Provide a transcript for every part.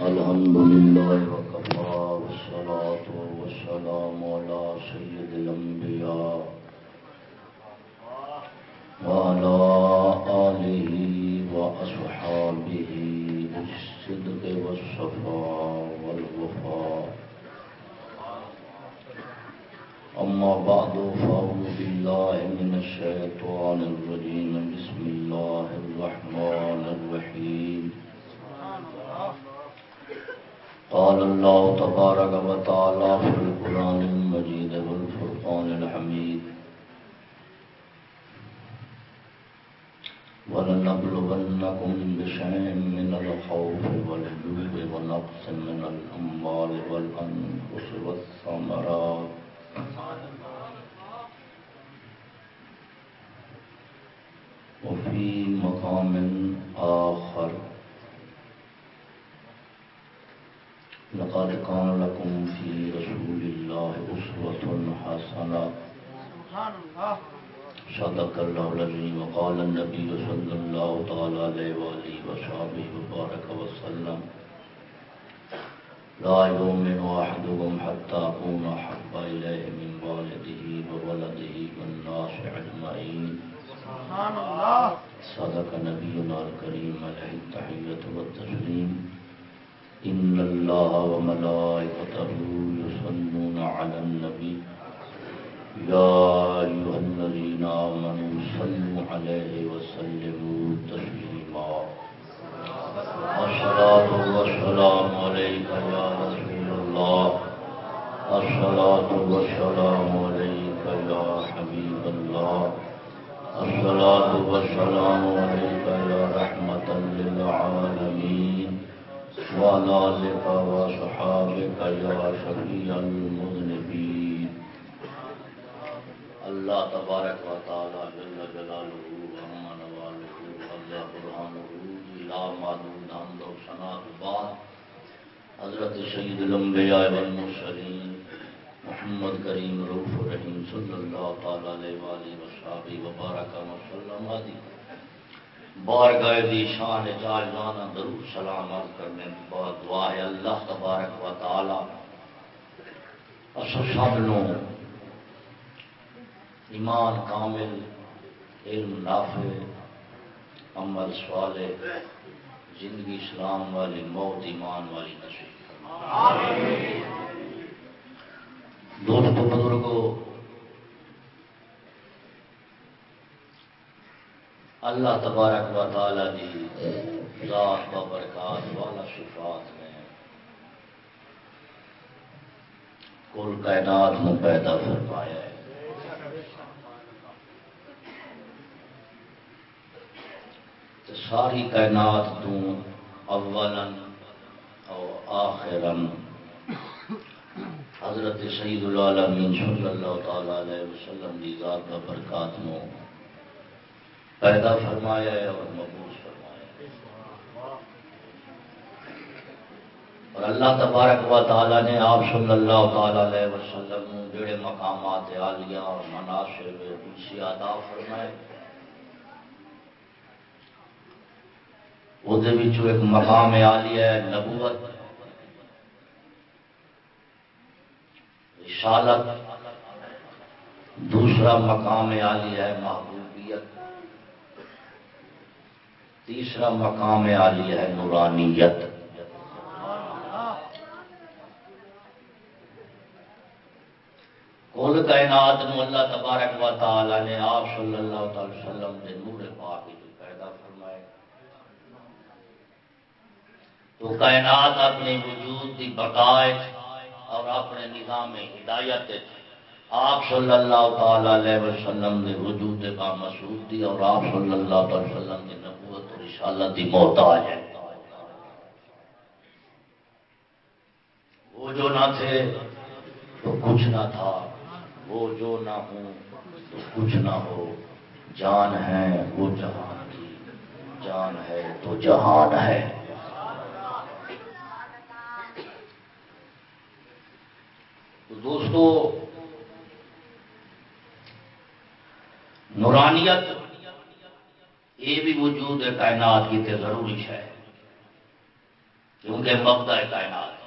الحمد لله وكفى والصلاة والسلام على سيد الأنبياء وعلى آله وأصحابه بالصدق والصفاء والوفاء. أما بعد فأعوذ بالله من الشيطان الرجيم. بسم الله الرحمن الرحيم. قال الله تبارك وتعالى في القرآن المجيد والفرقان الحميد. ولنبلغنكم بشيء من الخوف والجوع ونقص من الأموال والأنفس والثمرات. وفي مقام آخر لقد كان لكم في رسول الله أسوة حسنة. صدق الله العظيم وقال النبي صلى الله تعالى عليه وآله وصحبه وبارك وسلم. لا يؤمن أحدكم حتى أكون أحب إليه من والده وولده والناس أجمعين. سبحان الله صدق نبينا الكريم عليه التحية والتسليم. إن الله وملائكته يصلون على النبي. يا أيها الذين آمنوا صلوا عليه وسلموا تسليما. الصلاة والسلام عليك يا رسول الله الصلاة والسلام عليك يا حبيب الله الصلاة والسلام عليك يا رحمة للعالمين. وعلى آلك وصحابك يا شفيع المذنبين. الله تبارك وتعالى جل جلاله وعما نواله الله برهانه لا معلوم حمد و ثنا بعد حضرت سید الانبیاء والمرسلین محمد کریم روف رحیم صلی اللہ تعالی علیہ وآلہ وصحبہ وبارک وسلم بارگاہ دی شان جاجانا درود سلام عرض کرنے کے بعد دعا ہے اللہ تبارک و تعالی۔ اسو سب نو ایمان کامل علم نافع عمل صالح زندگی اسلام والی موت ایمان والی نصیب۔ دوستو اللہ تبارک و تعالی دی ذات و برکات والا صفات میں کل کائنات میں پیدا فرمایا ہے۔ ساری کائنات تو اولن اور آخرن حضرت سید العالمین صلی اللہ تعالی علیہ وسلم دی ذات و برکات نو پیدا فرمایا ہے اور مبوس فرمایا اور اللہ تبارک و تعالی نے آپ صلی اللہ تعالی علیہ وسلم جڑے مقامات عالیہ اور مناسب اسی ادا فرمائے، وہ ایک مقام عالیہ ہے نبوت، رسالت، دوسرا مقام عالیہ ہے محبوبیت تیسرا مقام عالیہ ہے نورانیت۔ کل کائنات اللہ تبارک و تعالی نے آپ صلی اللہ تعالی وسلم کے نور پاک پیدا فرمائے۔ تو کائنات اپنے وجود کی بقائے اور اپنے نظام ہدایت آپ صلی اللہ تعالی علیہ وسلم نے وجود کا مسعود دی اور آپ صلی اللہ تعالی وسلم کی نبوت اور رسالت کی محتاج ہے وہ جو نہ تھے تو کچھ نہ تھا، وہ جو نہ ہو تو کچھ نہ ہو۔ جان ہے وہ جہان کی، جان ہے تو جہان ہے۔ تو دوستو، نورانیت یہ بھی وجود ہے کائنات کی، تے ضروری ہے کیونکہ مبدا کائنات۔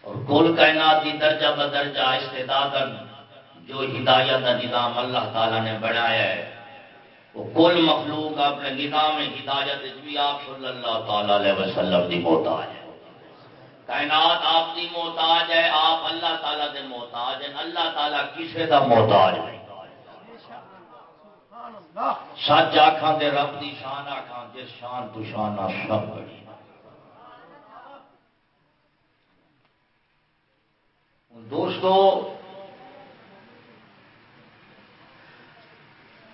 اور کل کائنات کی درجہ بدرجہ استعداد جو ہدایت کا نظام اللہ تعالیٰ نے بنایا ہے، وہ کل مخلوق اپنے نظام ہدایت بھی آپ صلی اللہ تعالی علیہ وسلم کی محتاج ہے۔ کائنات آپ کی محتاج ہے، آپ اللہ تعالیٰ کے محتاج ہیں۔ اللہ تعالیٰ کسی کا محتاج نہیں۔ سچ آخان دے رب کی شان آخان جس شان تو شان آ سب بڑی دوستو،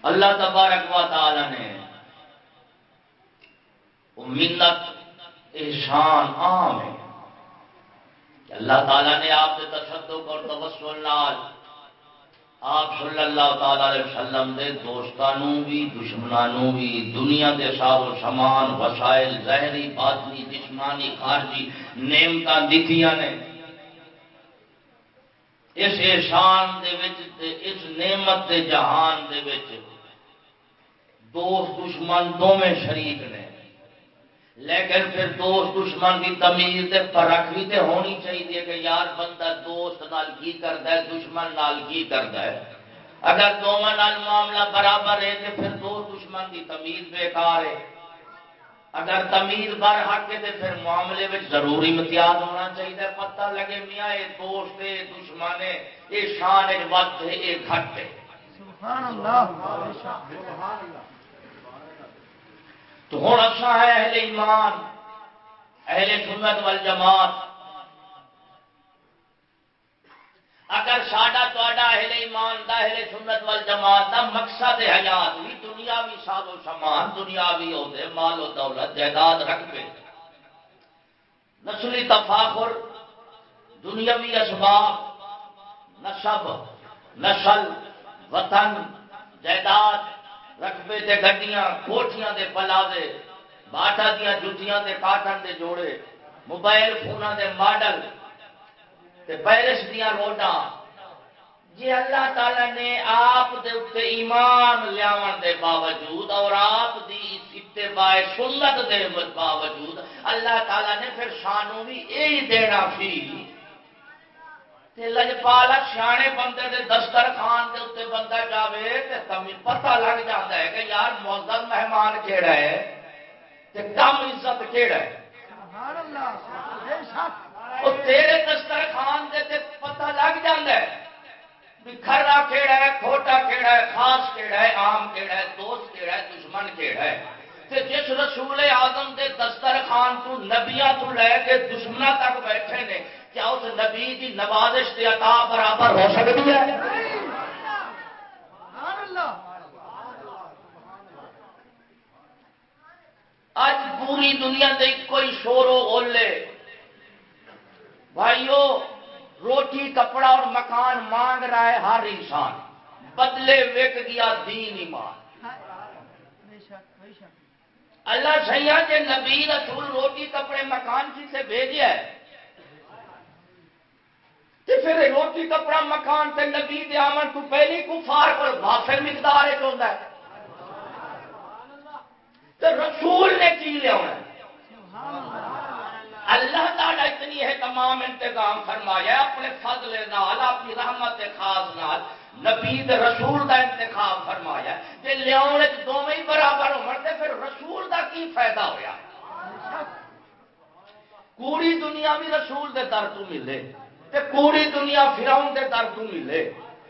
اللہ تبارک و تعالی نے منت، احسان عام ہے۔ اللہ تعالیٰ نے آپ کے تصدق اور تبسل نال آپ صلی اللہ تعالی علیہ وسلم دے دوستانوں بھی، دشمنانوں بھی، دنیا دے سار و سامان وسائل ظاہری باطنی، جسمانی، خارجی نعمت دکھیاں نے۔ اس احسان دے وچ تے اس نعمت دے جہان دے وچ دوست دشمن دونوں شریک نے۔ لیکن پھر دوست دشمن کی تمیز تے پرکھ بھی تے ہونی چاہیے کہ یار بندہ دوست نال کی کرتا ہے دشمن نال کی کرتا ہے۔ اگر دونوں نال معاملہ برابر ہے تو پھر دوست دشمن کی تمیز بیکار ہے۔ اگر تمیز بر حق ہے تو پھر معاملے میں ضروری امتیاز ہونا چاہیے۔ پتہ لگے میاں یہ دوست ہے دشمن ہے یہ شان ہے وقت ہے یہ گھٹ ہے۔ سبحان اللہ۔ تو ہوں اچھا ہے اہل ایمان، اہل سنت وال جماعت اگر ساڈا تا اہل ایمان دا اہل سنت وال جماعت دا مقصد حیات بھی دنیا بھی ساد و سامان دنیا بھی ہوتے مال و دولت، جائیداد رکھ پہ نسلی تفاخر، دنیاوی اسباب نسب نسل، وطن، جائیداد رقبے تے گڈیاں، کوٹیاں دے پلا دے باٹا دیا جتیاں دے کاٹن دے جوڑے، موبائل فون دے ماڈل تے پیرس دیا روڈاں۔ جی اللہ تعالی نے آپ دے اتنے ایمان لیا دے باوجود اور آپ دی اتباع سنت دے باوجود، اللہ تعالی نے پھر سانو بھی یہی دینا سی لجپال سیانے بندے دے دستر خان دے اتنے بندہ جاوے تے تمہیں پتہ لگ جاتا ہے کہ یار موزد مہمان کیڑا ہے تے کم عزت کیڑا ہے وہ تیرے دستر خان دے تے پتہ لگ جاتا ہے کھرا کیڑا ہے کھوٹا کیڑا ہے خاص کیڑا ہے عام کیڑا ہے دوست کیڑا ہے دشمن کیڑا ہے تے جس رسول آدم دے دستر خان تو نبیاں تو لے کے دشمنا تک بیٹھے نے کیا اس نبی کی نوازش کے عطا برابر ہو سکتی ہے؟ اج پوری دنیا دے کوئی شور و گولے بھائیو، روٹی، کپڑا اور مکان مانگ رہا ہے ہر انسان۔ بدلے وک گیا دین ایمان۔ اللہ سیاح کے نبی رسول روٹی، کپڑے، مکان کی سے بھیجے ہے؟ پھر روٹی کپڑا مکان تے نبی دے آمن تو پہلی کفار پر وافر مقدار ہے چوندا ہے۔ تو رسول نے کی لیا ہونا اللہ تعالیٰ اتنی ہے تمام انتظام فرمایا اپنے فضل نال، اپنی رحمت خاص نال نبی رسول دا انتخاب فرمایا تے لیاون وچ دوویں برابر ہون تے پھر رسول دا کی فائدہ ہویا؟ پوری دنیا بھی رسول دے در تو ملے۔ تے پوری دنیا فراؤن دے در تو ملے۔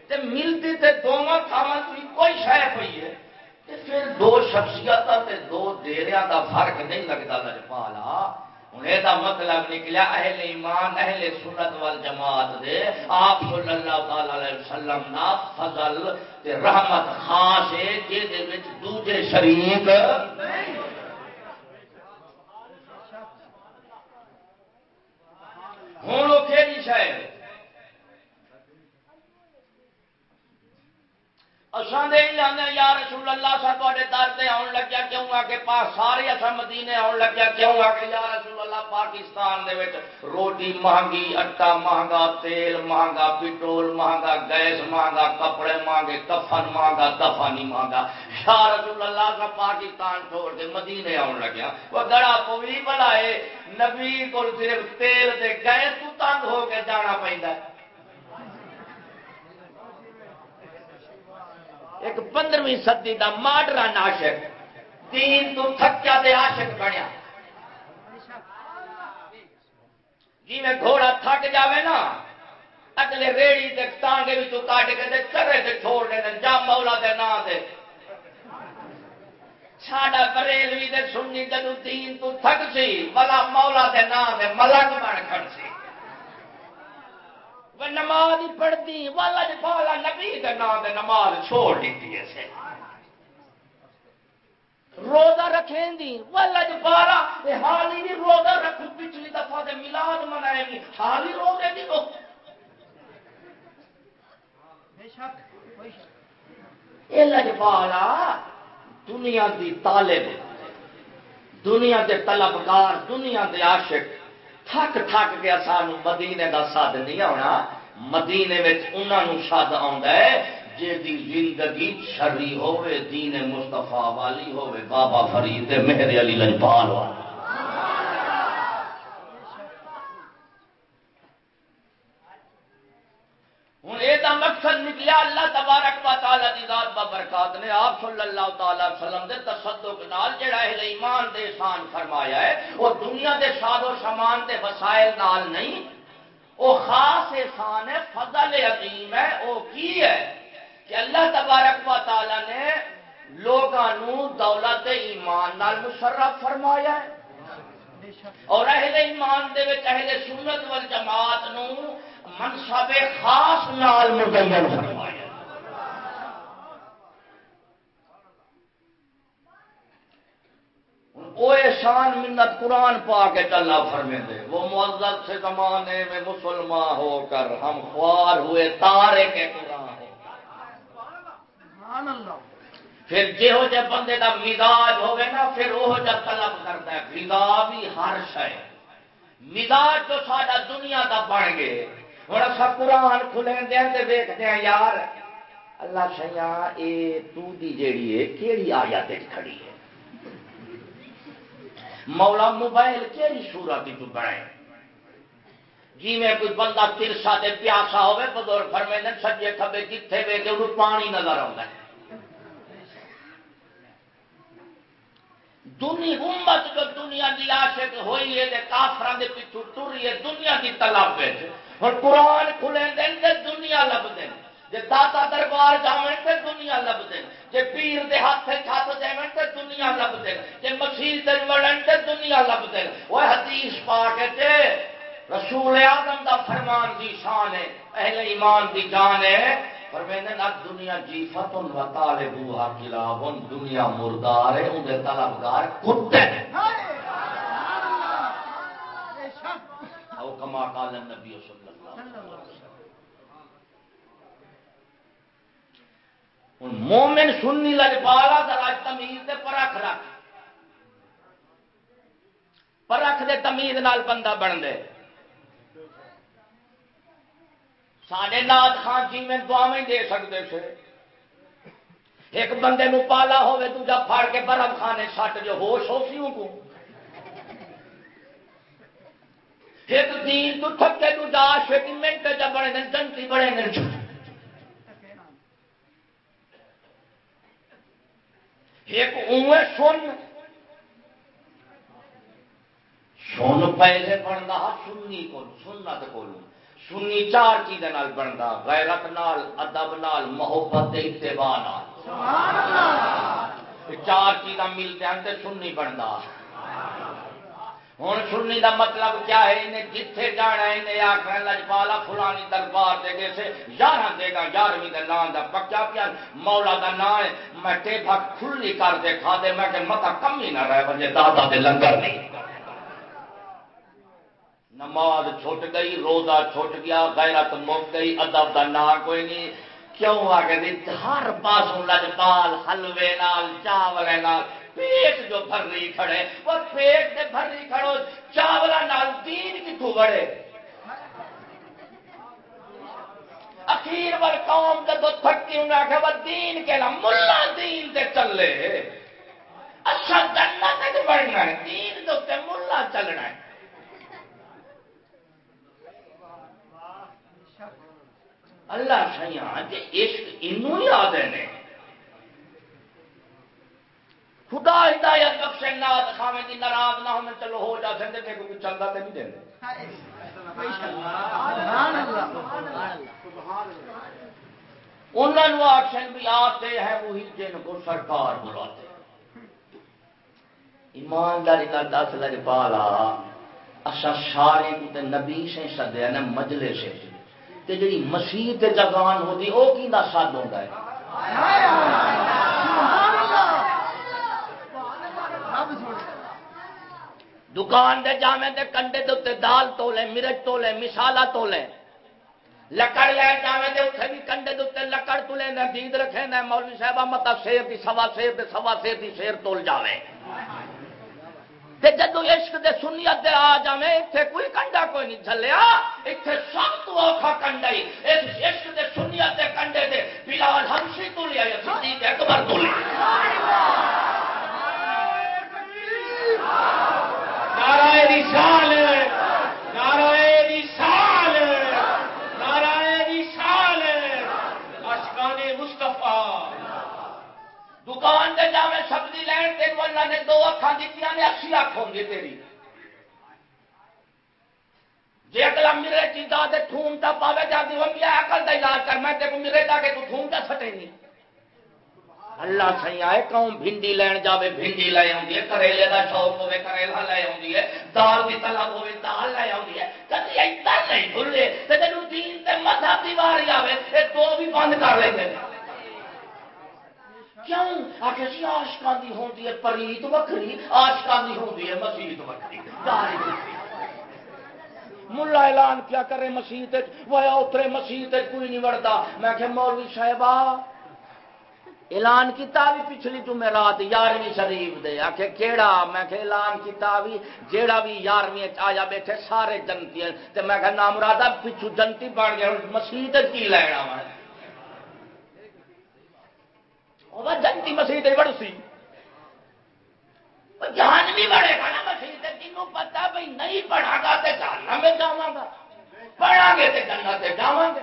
تے ملتی تے دونوں تھاواں تو کوئی شے پئی ہے۔ تے پھر دو شخصیت تے دو ڈیریاں دا فرق نہیں لگدا لجپالا ہن اے دا مطلب نکلیا اہل ایمان، اہل سنت وال جماعت دے۔ آپ صلی اللہ تعالی علیہ وسلم نا فضل تے رحمت خاص ہے، جے دے وچ دوجے شریک نہیں ہوں وہ کہڑی شاید اسان دے جانے یا رسول اللہ سا تے در تے آن لگیا کیوں؟ آ کے پاس سارے اصا مدینے آن لگیا کیوں؟ آ کے یا رسول اللہ، پاکستان دے روٹی مہنگی، اٹا مہنگا، تیل مہنگا پٹرول مہنگا، گیس مہنگا، کپڑے مہنگے کفن مہنگا دفن مہنگا۔ یا رسول اللہ کا پاکستان چھوڑ کے مدینے آن لگیا۔ وہ گڑا پوی بلائے نبی کو صرف تیل دے گیس تو تنگ ہو کے جانا پہنتا ایک پندرہویں سدی کا ماڈرن عاشق دین تو تھکیا دے عاشق بنیا۔ جی میں گھوڑا تھک جاوے نا، اگلے ریڑی دے ٹانگے بھی تو کاٹ کے چرے سے چھوڑ دے جا مولا دے نا دے ساڈا بریلوی دے جدو دین تو تھک سی بلا مولا دے نا دے ملک بن کھڑ سی وہ نماز پڑھتی والا جی پالا نبی کے نام دے نماز چھوڑ دیتی ہے روزہ رکھیں دی والا جی پالا حال ہی نہیں روزہ رکھ پچھلی دفعہ دے ملاد منائے گی حال ہی روزے دی تو لجپالا دنیا دی طالب، دنیا دے طلبگار، دنیا دے عاشق، تھک تھک کے سان مدینے کا سد نہیں آنا مدینے انہوں سد آ جی زندگی شری ہوے دین مستفا والی ہوے بابا فرید مہر علی لجپال والا ہوں یہ مقصد نکلیا، اللہ تبارک تعالی دی ذات با برکات نے آپ صلی اللہ تعالی وسلم دے تصدق نال جڑا اہل ایمان دے شان فرمایا ہے، وہ دنیا دے شاد و شمان دے وسائل نال نہیں، وہ خاص احسان ہے، فضل عظیم ہے، وہ کی ہے کہ اللہ تبارک و تعالی نے لوگوں دولت ایمان نال مشرف فرمایا ہے۔ اور اہل ایمان دے وچ اہل سنت والجماعت نو منصب خاص نال مزین فرمایا وہ احسان منت قرآن پا کے چلنا فرمے دے۔ وہ معذت سے زمانے میں مسلمان ہو کر ہم خوار ہوئے تارے کے قرآن پھر جہو جہ بندے کا مزاج ہوگا نا پھر وہ جہ طلب کرتا ہے مزاج بھی ہر شہ مزاج جو سارا دنیا کا بن گئے۔ ہوں اصا قرآن کھلے دیں ویکتے ہیں یار۔ اللہ شیا یہ تی جیڑی ہے کہڑی آیا کھڑی ہے؟ مولا موبائل کہڑی سورت تو جی میں کوئی بندہ ترسا دے پیاسا ہوے بزرگ فرمے نے سجے کبے جتھے وے کہ انہوں پانی نظر آتا ہے۔ دنیا امت جو دنیا کی عاشق ہوئی ہے کافران کے پیچھو ٹری ہے، دنیا کی تلاب ہوں قرآن کھلے دن دنیا لب دین۔ داتا دربار جاون تے دنیا لب دین جی پیر دے ہاتھ چھت جائیں تے دنیا لب دین جی مسیح تے وڑن تے دنیا لب دین وہ حدیث پا کے تے رسول اعظم دا فرمان دی شان ہے اہل ایمان دی جان ہے۔ فرمیندن اب دنیا جیفت و طالبوها کلاب دنیا مردار ہے طلبگار کتے او کما قال النبی صلی ہوں مومن سننی لگ پالا ذرا تمیز دے پرکھ رکھ۔ پرکھ دے تمیز نال بندہ بن دے۔ سارے نات خان جی میں دعا میں دے سکتے تھے۔ ایک بندے نو پالا ہوئے دوجا پھاڑ کے برف خانے سٹ جو ہوش ہو سی کو ایک دین تو تھکے دوجا آشے منٹ جب بڑے دن، جنتی بڑے دن۔ ایک اوے سن۔ سن پہلے بنتا سنی کو سنت کو سنی چار چیزیں بنتا غیرت نال ادب نال محبت اتباع چار چیزاں ملتے ہیں تو سنی بنتا ہوں سننی دا مطلب کیا ہے؟ انہیں جتھے جانا انہیں آخر لجپالا فلانی دربار دے گئے سے یارہ دے گا، یارویں کے نام دا پکا پیا مولا دا نام ہے، میں ٹیبا کھلی کر دے، کھا دے۔ میں کہ متا کم ہی نہ رہے بجے دادا دے لنگر نہیں۔ نماز چھوٹ گئی، روزہ چھوٹ گیا، غیرت مک گئی، ادب دا نام کوئی نہیں۔ کیوں آ گئے ہر پاسوں لجپال، حلوے نال چاول نال پیٹ جو بھر رہی کھڑے، وہ پیٹ سے بھر رہی کھڑو چاول نال دین کتوں بڑے اخیر ور قوم جب تھکی انہیں آخیا وہ دین کے نا ملا دین تے چلے۔ اچھا جنت بڑھنا ہے، دین تو ملا چلنا ہے۔ اللہ سیاں جی عشق انو ہی آدھے نے۔ خدا ہدایت بخشے نات خاوے دی ناراض نہ ہونے چلو ہو جا سکتے تھے کیونکہ چلتا تے نہیں دیں انہوں آخشن بھی آتے ہیں وہی جن کو سرکار بلاتے۔ ایمانداری کا دس لج پالا۔ اصا سارے تے نبی سے سدیا نے مجلے سے۔ تے جڑی مسیح تے جگان ہوتی وہ کی سد ہوتا ہے؟ دکان دے جامے دے کنڈے دے اتنے دال تولے، مرچ تولے مسالا تولے۔ لکڑ لے جامے دے اتنے بھی کنڈے دے اتنے لکڑ تولے، نہ دید رکھے، نہ مولوی صاحبہ متا شیر دی، سوا شیر دے، سوا شیر دی شیر تول جاوے۔ تے جدو عشق دے سنیت دے آ جاویں ایتھے کوئی کنڈا کوئی نہیں چلیا ایتھے سب تو اوکھا کنڈا ہی۔ اس عشق دے سنیت دے کنڈے دے بلال حبشی تو لیا یا صدیق اکبر تو لیا نعرہ رسال دکان دے جا سبزی لین تین اللہ نے دو اکھان دیتی نے، اسی اکھ ہوں گی تیری۔ جی اگلا میرے چیزا دے تھوم تا پاوے جاتی وہ میا عقل دا علاج کر، میں تے میرے جا کے تو تھوم تا سٹے نہیں اللہ سہی آئے قوم بھنڈی لین جاوے بھنڈی لے آؤں ہے کریلے دا شوق ہوے کریلا لے آؤں ہے دال دی طلب ہوے دال لے آؤں ہے کدی ایتا نہیں بھولے تے تینوں دین تے مذہب دی واری آوے اے دو بھی بند کر لیندے کیوں آخر سی آشکان دی ہوندی ہے پریت وکری آشکان دی ہوندی ہے مسیت وکری ملا اعلان کیا کرے مسیت وہ اترے مسیت کوئی نہیں وڑتا میں کہ مولوی صاحبہ اعلان کیتا بھی پچھلی جمعرات یارویں شریف دے آ کیڑا؟ میں کہ اعلان کیتا بھی جیڑا بھی یارویں آیا بیٹھے، سارے جنتی ہیں۔ تے میں کہ نام رادا پچھو جنتی بن گیا مسیت کی لینا میں جنتی مسیح بڑھ سی۔ جان بھی بڑھے گا نا مسیح جنوں پتا بھائی نہیں پڑھا گا تو جاننا میں جا گا۔ پڑھا گے تو جانا سے جا گے۔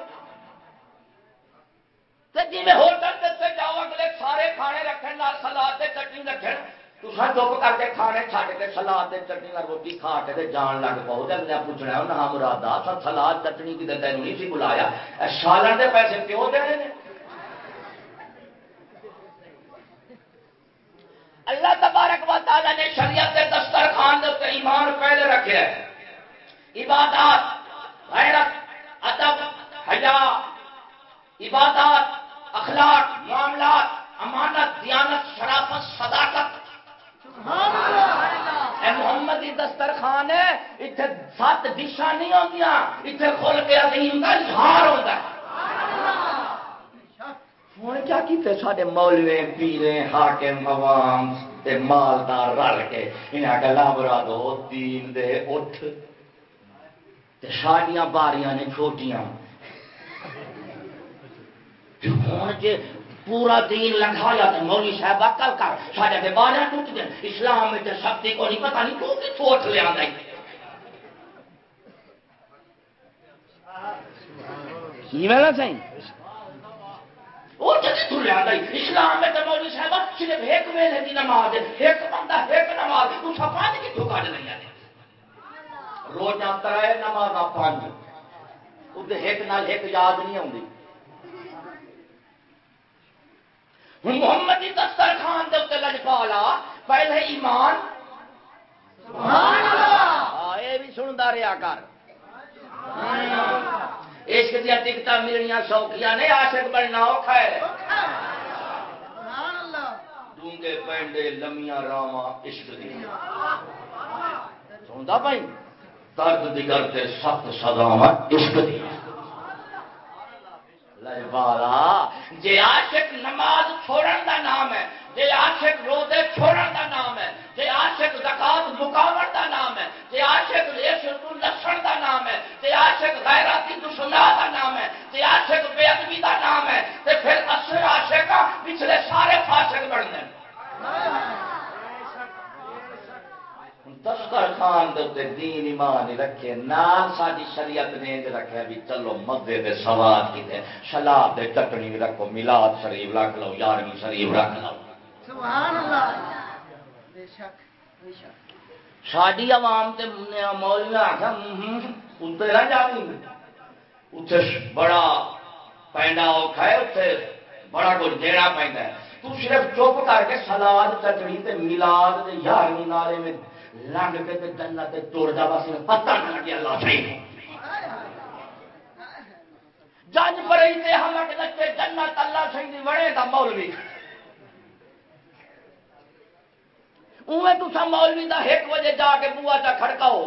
جی میں ہوٹل جاؤ، اگلے سارے کھانے رکھنے سلاد سے چٹنی رکھے تو چپ کر کے کھانے چھٹ کے سلاد چٹنی روٹی کھا کے جان لگ پاؤ۔ پوچھنا نہ مرادا سلاد چٹنی کی تین نہیں سی بلایا؟ سالن کے پیسے کیوں دینے اللہ تبارک و تعالی نے شریعت کے دسترخوان کے ایمان پہلے رکھے عبادات، غیرت، ادب، حیا۔ عبادات اخلاق معاملات امانت دیانت شرافت صداقت۔ محمد دسترخوان ہے اتنے سات ڈشا نہیں ہوتی اتنے کھل کے عظیم کا اظہار ہوتا ہے۔ ہوں کیا کیتے سارے مولوے پیرے حاکم عوام تے مالدار رل کے انہیں گلا برا دو دین دے اٹھ تے باریاں نے چھوٹیاں ہوں جی پورا دین لنگایا تو مولوی صاحب کل کر سارے کے باریاں ٹوٹ دیں اسلام میں سختی کو نہیں پتا نہیں تو کتوں اٹھ لیا صحیح۔ اسلام میں مولوی صاحب صرف ایک ویلے کی نماز ایک بندہ ایک نماز تو پانچ کی ٹھکا نہیں روزہ ترائے نماز پانچ۔ اسے ایک نال ایک یاد نہیں آتی ہوں محمد دسترخان کے اتنے لجپالا پہلے ایمان۔ یہ بھی سنتا رہا کر۔ عشق دیا ٹکٹ ملنیا سوکھیا نے آشک بننا اوکھا ہے۔ ڈونگے پینڈے لمیاں راواں عشق دیا سنتا بھائی؟ درد دی کرتے سخت سزا عشق دیا لجبالا جے عاشق نماز چھوڑن دا نام ہے جے عاشق روزے چھوڑن دا نام ہے جے عاشق زکات مکاون دا نام ہے جے عاشق عشق لسن دا نام ہے جے عاشق غیراتی دشمنا دا نام ہے جے عاشق بے ادبی دا نام ہے تے پھر اثر عاشق پچھلے سارے فاسق بن دیں دین ایمان رکھے نام ساری شریعت نے رکھے بھی چلو مدے دے سواد کی شلاب دے چٹنی رکھو میلاد شریف رکھ لو یارویں شریف رکھ لو سبحان اللہ بے شک بے شک ساری عوام تے مولوی آخیا اتنے نہ جانی اتنے بڑا پینڈا اوکھا ہے اتنے بڑا کچھ دینا پہنتا ہے تو صرف چپ کر کے سلاد چٹنی تے میلاد تے یارویں نالے میں لنگ کے تے جنت تے جا بس پتہ نہ لگے اللہ صحیح جج پرئی تے ہم کے جنت اللہ صحیح دی وڑے دا مولوی۔ اوے تسا مولوی دا ایک بجے جا کے بوا چا کھڑکاؤ۔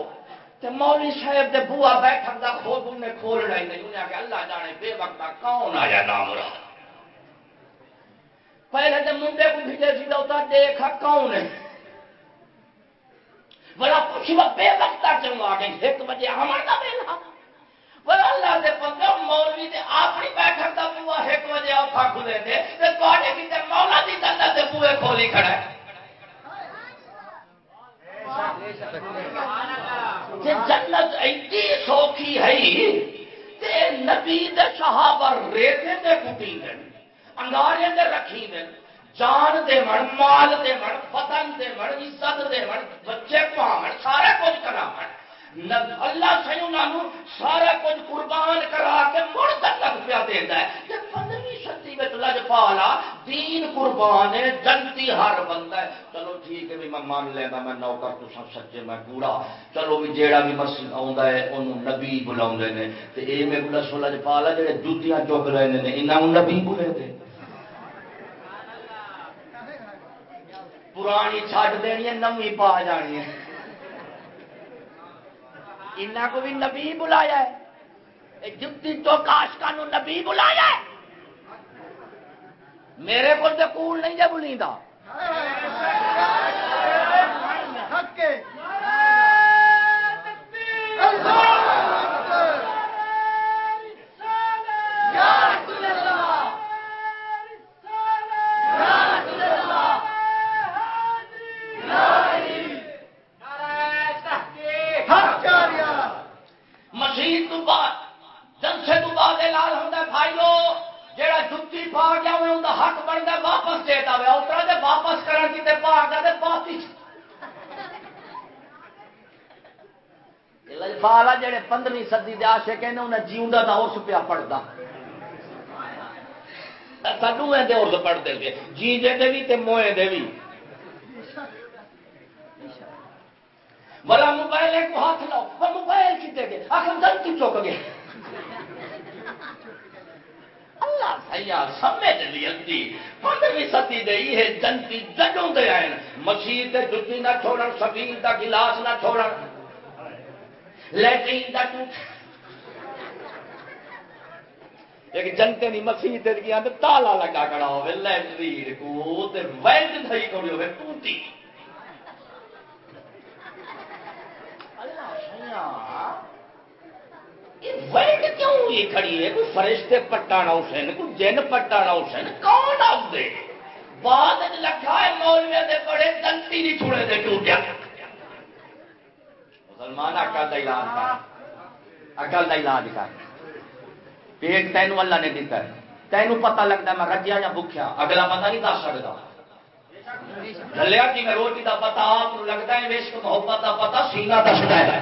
تے مولوی صاحب دے بوا بیٹھک دا خود انہیں کھول رہی نہیں انہیں کہ اللہ جانے بے وقت کون آیا نام رہا پہلے تے منڈے کو بھیجے سی دوتا دیکھا کون ہے۔ پوچھی وہ بے وقت کیوں آ گئی ایک بجے ہمارا دا بیلا بڑا اللہ دے پندرہ مولوی دے آخری بیٹھک دا بوا ایک بجے آفا کھلے دے۔ تے کوڑے کی تے مولا دی جنت دے بوئے کھولی کھڑا ہے۔ جنت ایڈی سوکھی ہے تے نبی دے صحابہ ریتے دے کٹی دے انگارے دے رکھی دے۔ جان دے من مال دے من فتن دے من عزت دے من بچے پاون سارا کچھ کرا من اللہ سہی انہوں سارا کچھ قربان کرا کے مڑ جنت پیا دیتا ہے تے پندرہویں صدی میں لج پالا دین قربان ہے جنتی ہر بندہ ہے چلو ٹھیک ہے بھی میں مان لینا میں نوکر تو سب سچے میں پورا چلو بھی جیڑا بھی مسجد آوندا ہے اونوں نبی بلاوندے نے تے اے میں بلا سو لج پالا جڑے جوتیاں چوک رہے نے انہاں نبی بولے تے پرانی چھٹ دینی ہے، نویں پا جانی ہے۔ انہاں کو بھی نبی بلایا ہے۔ جتی تو کاشکا نبی بلایا ہے۔ میرے کو کول نہیں جا بلی حق کے حق جاریا مسیح تو بعد جلسے تو بعد اعلان ہوتا ہے بھائیو جیڑا جتی پا گیا ہوئے ان حق بنتا واپس دیتا ہوا اترا دے واپس کرن کی تے پا گیا تے باقی لجپالا جڑے پندرہویں صدی دے آشے کہنے انہیں جیوندا دا اس پیا پڑھتا سڈو دے اور پڑھتے تھے جی دے بھی تے موئے دے بھی بلا موبائل کو ہاتھ لاؤ موبائل کتنے گئے آخر غلطی چوک گئے اللہ سیا سمجھ پندرہویں دے، یہ جنتی جڈوں دے نہ چھوڑن دا گلاس نہ چھوڑن۔ لیٹرین دا ٹوٹ۔ ایک جنتے نہیں مسیح گیا تے تالا لگا کڑا ہوے لیٹرین کو تے ویلڈ تھئی کڑی ہوے ٹوٹی۔ اللہ سیا ویلڈ کیوں یہ کھڑی ہے؟ کوئی فرشتے پٹانا حسین، کوئی جن پٹانا حسین، کون آؤ دے بعد لکھا ہے مولوی دے بڑے جنتی نہیں چھوڑے دے ٹوٹیا۔ مسلمان اکل کا علاج کر۔ اکل کا علاج کر۔ پیٹ تینوں اللہ نے دیتا ہے۔ تینوں پتہ لگتا میں رجیا یا بکھیا اگلا بندہ نہیں دس سکتا لیا کہ میں روٹی کا پتا آپ لگتا ہے، عشق، محبت کا پتا سینا دستا ہے۔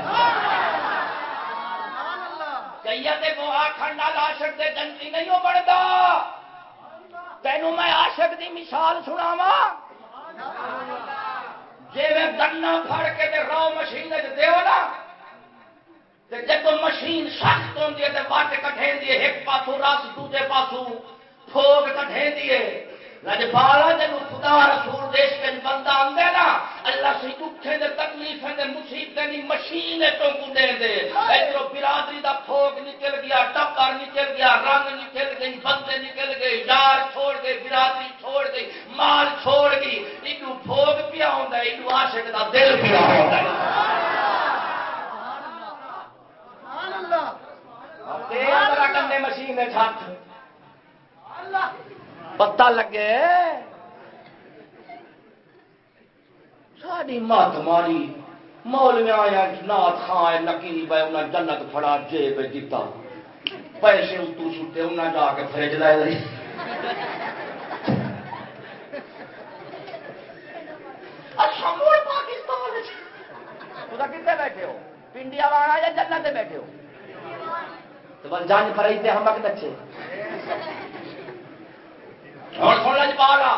وہ آخر آشک دے جنتی نہیں ہو بڑھتا۔ تینوں میں آشک دی مثال سناوا جی میں گنا پھڑ کے تے رو مشین دیو نا جب مشین سخت ہوتی ہے تو وٹ کٹے ایک پاسو رس دوجے پاسو پھوک کٹے لجپالا جب خدا رسول دیش کے بندہ آدھے نا اللہ سی دکھے دے تکلیف دے مصیبتیں دی مشین ٹوکو دے دے ادھر برادری دا پھوک نکل گیا ٹکر نکل گیا رنگ نکل گئی بندے نکل گئے یار چھوڑ گئے برادری چھوڑ گئی مال چھوڑ گئی اینو بھوگ پیا ہوتا ہے اینو عاشق دا دل پیا ہوتا ہے سبحان اللہ تیرا کنے مشین ہے چھت پتہ لگے؟ ساری مات ماری مولویا آیا نات خان نکیل پہ انہیں جنت فڑا جیب دیتا۔ پیسے اتو سٹے انہیں جا کے فریج لے لے اچھا کتنے بیٹھے ہو؟ پنڈیا والا یا جنت بیٹھے ہو؟ جان فرائی تے ہم اکن اچھے اور سن لج پالا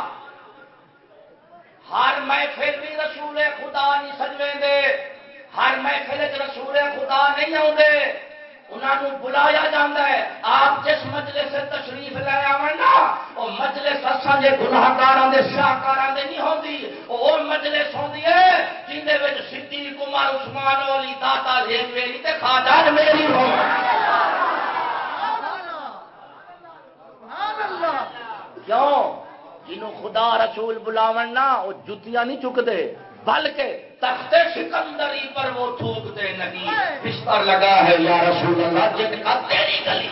ہر محفل بھی رسول خدا نہیں سجوے دے ہر محفل رسول خدا نہیں آتے انہوں بلایا جاتا ہے۔ آپ جس مجلے سے تشریف لے آن نا وہ مجلس اصل جی گناہگار شاہکار کے نہیں ہوتی وہ مجلس ہوتی ہے جہد سدھی کمار عثمان والی داتا لین میری تے خاجہ میری ہو سبحان اللہ کیوں؟ جنہوں خدا رسول بلاون نا وہ جتیاں نہیں چکتے، بلکہ تخت سکندری پر وہ تھوکتے نہیں۔ بستر لگا ہے، یا رسول اللہ، جن کا تیری گلی۔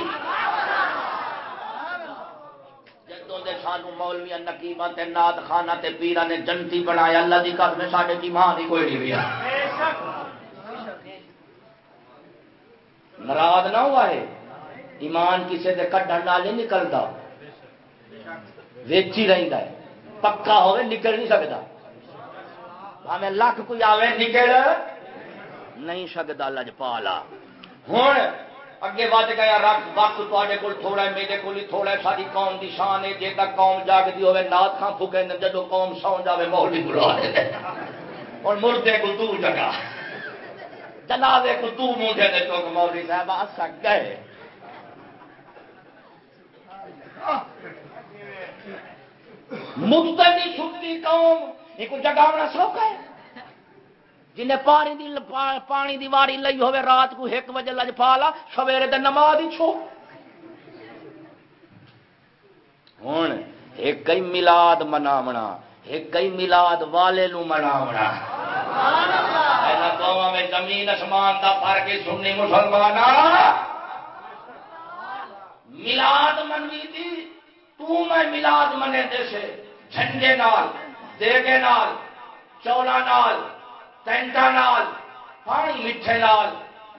جدوں دے سانو مولوی نکیباں تے ناد خانہ تے پیرا نے جنتی بنایا، اللہ دی قسم ہے، ساڈے کی ماں دی کوئی نہیں ہویا ناراض نہ ہوا ہے، ایمان کسے دے کڈن نال نہیں نکلدا۔ ویچی رہتا ہے۔ پکا ہوے نکل نہیں سکتا ہمیں لکھ کوئی آوے نکل؟ نہیں سکتا لجپالا۔ ہوں اگے ود گیا رکھ وقت تے کول تھوڑا ہے، میرے کول تھوڑا ہے، ساری قوم دی شان ہے۔ جے تک قوم جاگتی ہوے نات خان پھکے جدو قوم سو جاوے مولوی بلا اور مردے کو تو جگہ جنازے کو تو منہ دے تو مولوی صاحب اسا گئے۔ مستنی سنتی قوم یہ کوئی جگہ ہونا سوکھا ہے جنہیں پانی دی پانی دی واری لئی ہوئے رات کو ایک بجے لج پالا سویرے تے نماز ہی چھو ہوں ایک کئی ملاد مناونا ایک کئی ملاد والے نو مناونا اینا قوم میں زمین اسمان دا فرق ہے سنی مسلمان ملاد منوی تھی تو میں ملاد منے دے سے، جھنڈے نال، دیگے نال، چولا نال، ٹینٹا نال پانی میٹھے نال،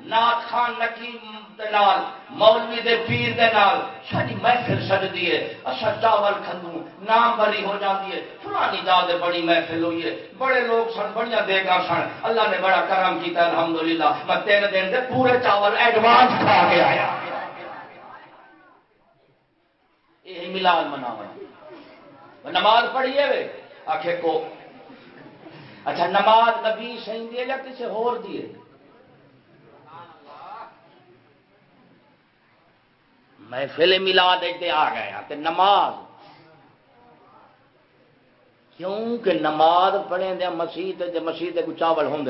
نات خان نکیم دے نال، مولوی دے پیر دے نال ساری محفل سجدی ہے اچھا چاول کھندو نام بری ہو جاتی ہے پرانی داد بڑی محفل ہوئی ہے، بڑے لوگ سن بڑیا دے گا سن، اللہ نے بڑا کرم کیتا، الحمدللہ، میں تین دن دے پورے چاول ایڈوانس کھا کے آیا۔ یہ ملاد مناونا نماز پڑھیے وے۔ آخے کو۔ اچھا نماز نبی صحیح دیے یا کسی اور دیے محفل ملاد اتنے آ گیا کہ نماز۔ کیوں کہ نماز پڑھیں دیا مسیح مسیح کو چاول ہوں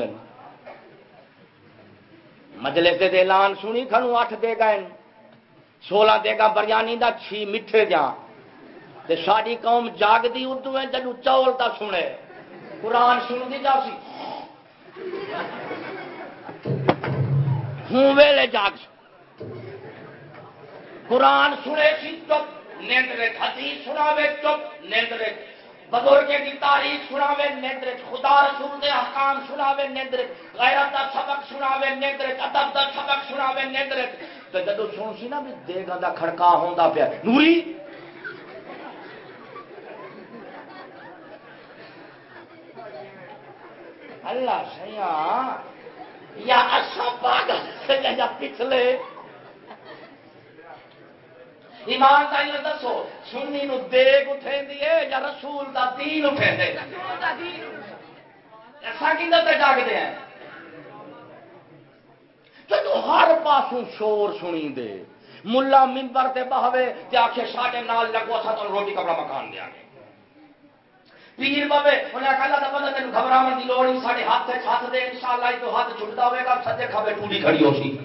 مجلے سے اعلان سنی کھنو اٹھ دے گا سولہ دے گا بریانی دا چھی میٹھے جا۔ تے ساری قوم جاگتی اردو ہے جدو چاول تا سنے قرآن سن دی جا سی۔ ہوں ویلے جاگ سی۔ قرآن سنے سی چپ نیندرے حدیث سناوے چپ نیندرے بزرگ کی تاریخ سناوے نیندرے خدا رسول دے احکام سناوے نیندرے غیرت دا سبق سناوے نیندرے ادب دا سبق سناوے نیندرے تو جدو سن سی نا بھی دیگا دا کھڑکا ہوندا پیا۔ نوری؟ اللہ سیا یا اصا پاگل سے یا پچھلے۔ ایمانداری دسو سنی نو دیگ اٹھے دیے یا رسول دا دین اٹھے دے ایسا کی جاگتے ہیں؟ جدو ہر پاسوں شور سنی دے۔ ملا ممبر تے بہوے تے آخے ساڈے نال لگو سا تو روٹی کپڑا مکان دیا گے پیر بابے انہیں آخا اللہ پتا تین گھبراون کی لوڑ نہیں سارے ہاتھ ہاتھ دے ان شاء اللہ تو ہاتھ چھٹتا ہوئے گا، سجے کھبے ٹوڑی کھڑی ہو سی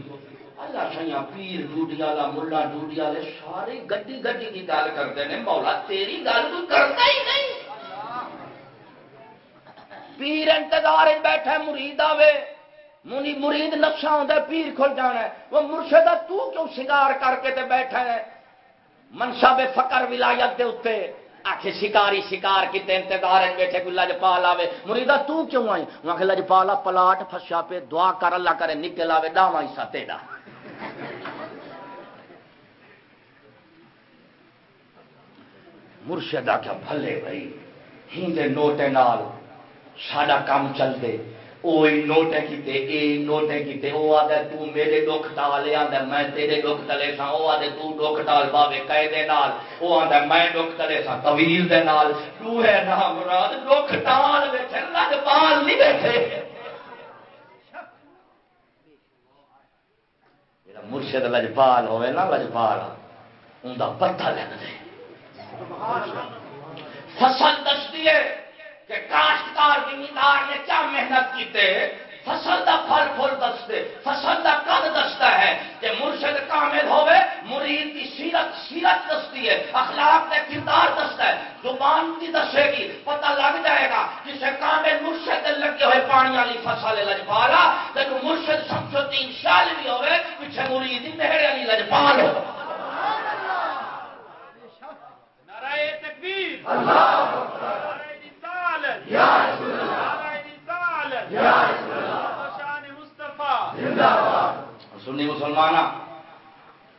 اللہ سیاں پیر ڈوڈی والا ملا ڈوڈی والے سارے گڈی گڈی کی گل کرتے ہیں۔ مولا، تیری گل کوئی کرتا ہی نہیں۔ پیر انتظار بیٹھا مرید آوے۔ منی مرید نقشہ ہوتا ہے پیر کھل جانا ہے وہ مرشد تو کیوں شنگار کر کے تے بیٹھا ہے؟ منشا بے فکر ولایت دے اتنے آخ شکاری، شکار کیتے انتظار بیٹھے کوئی لجپال آوے۔ مریدا تو کیوں آئی؟ وہاں کہ لجپالا پلاٹ پھسا پہ دعا کر اللہ کرے نکل آوے ڈاواں حصہ تیرا۔ مرشدہ کیا بھلے بھائی ہندے نوٹے نال ساڈا کام چل دے۔ نوٹے کیتے اے نوٹے کیتے او آدھے تو میرے دکھ ٹالے میں تیرے دکھ تلے سا او آدھے تو دکھ ٹال باوے کہے دے نال او آدھے میں دکھ تلے سا طویل دے نال تو ہے نا مراد دکھ ٹال بیٹھے لگ پال نہیں بیٹھے مرشد لجپال ہوئے نا لجپال ان کا پتہ لگ دے فصل دستی ہے کہ کاشتکار زمیندار نے کیا محنت کیتے فصل دا پھل پھول دستے، فصل دا قد دستا ہے کہ مرشد کامل ہوئے، مرید کی سیرت سیرت دستی ہے، اخلاق کا کردار دستا ہے۔ زبان کی دسے گی پتہ لگ جائے گا جسے کامل مرشد لگے ہوئے پانی والی فصل لجپالا جب مرشد سمجھو تین سال بھی ہوئے، پیچھے مرید ہی مہر علی لجپال ہو نعرہ تکبیر اللہ سنی مسلمان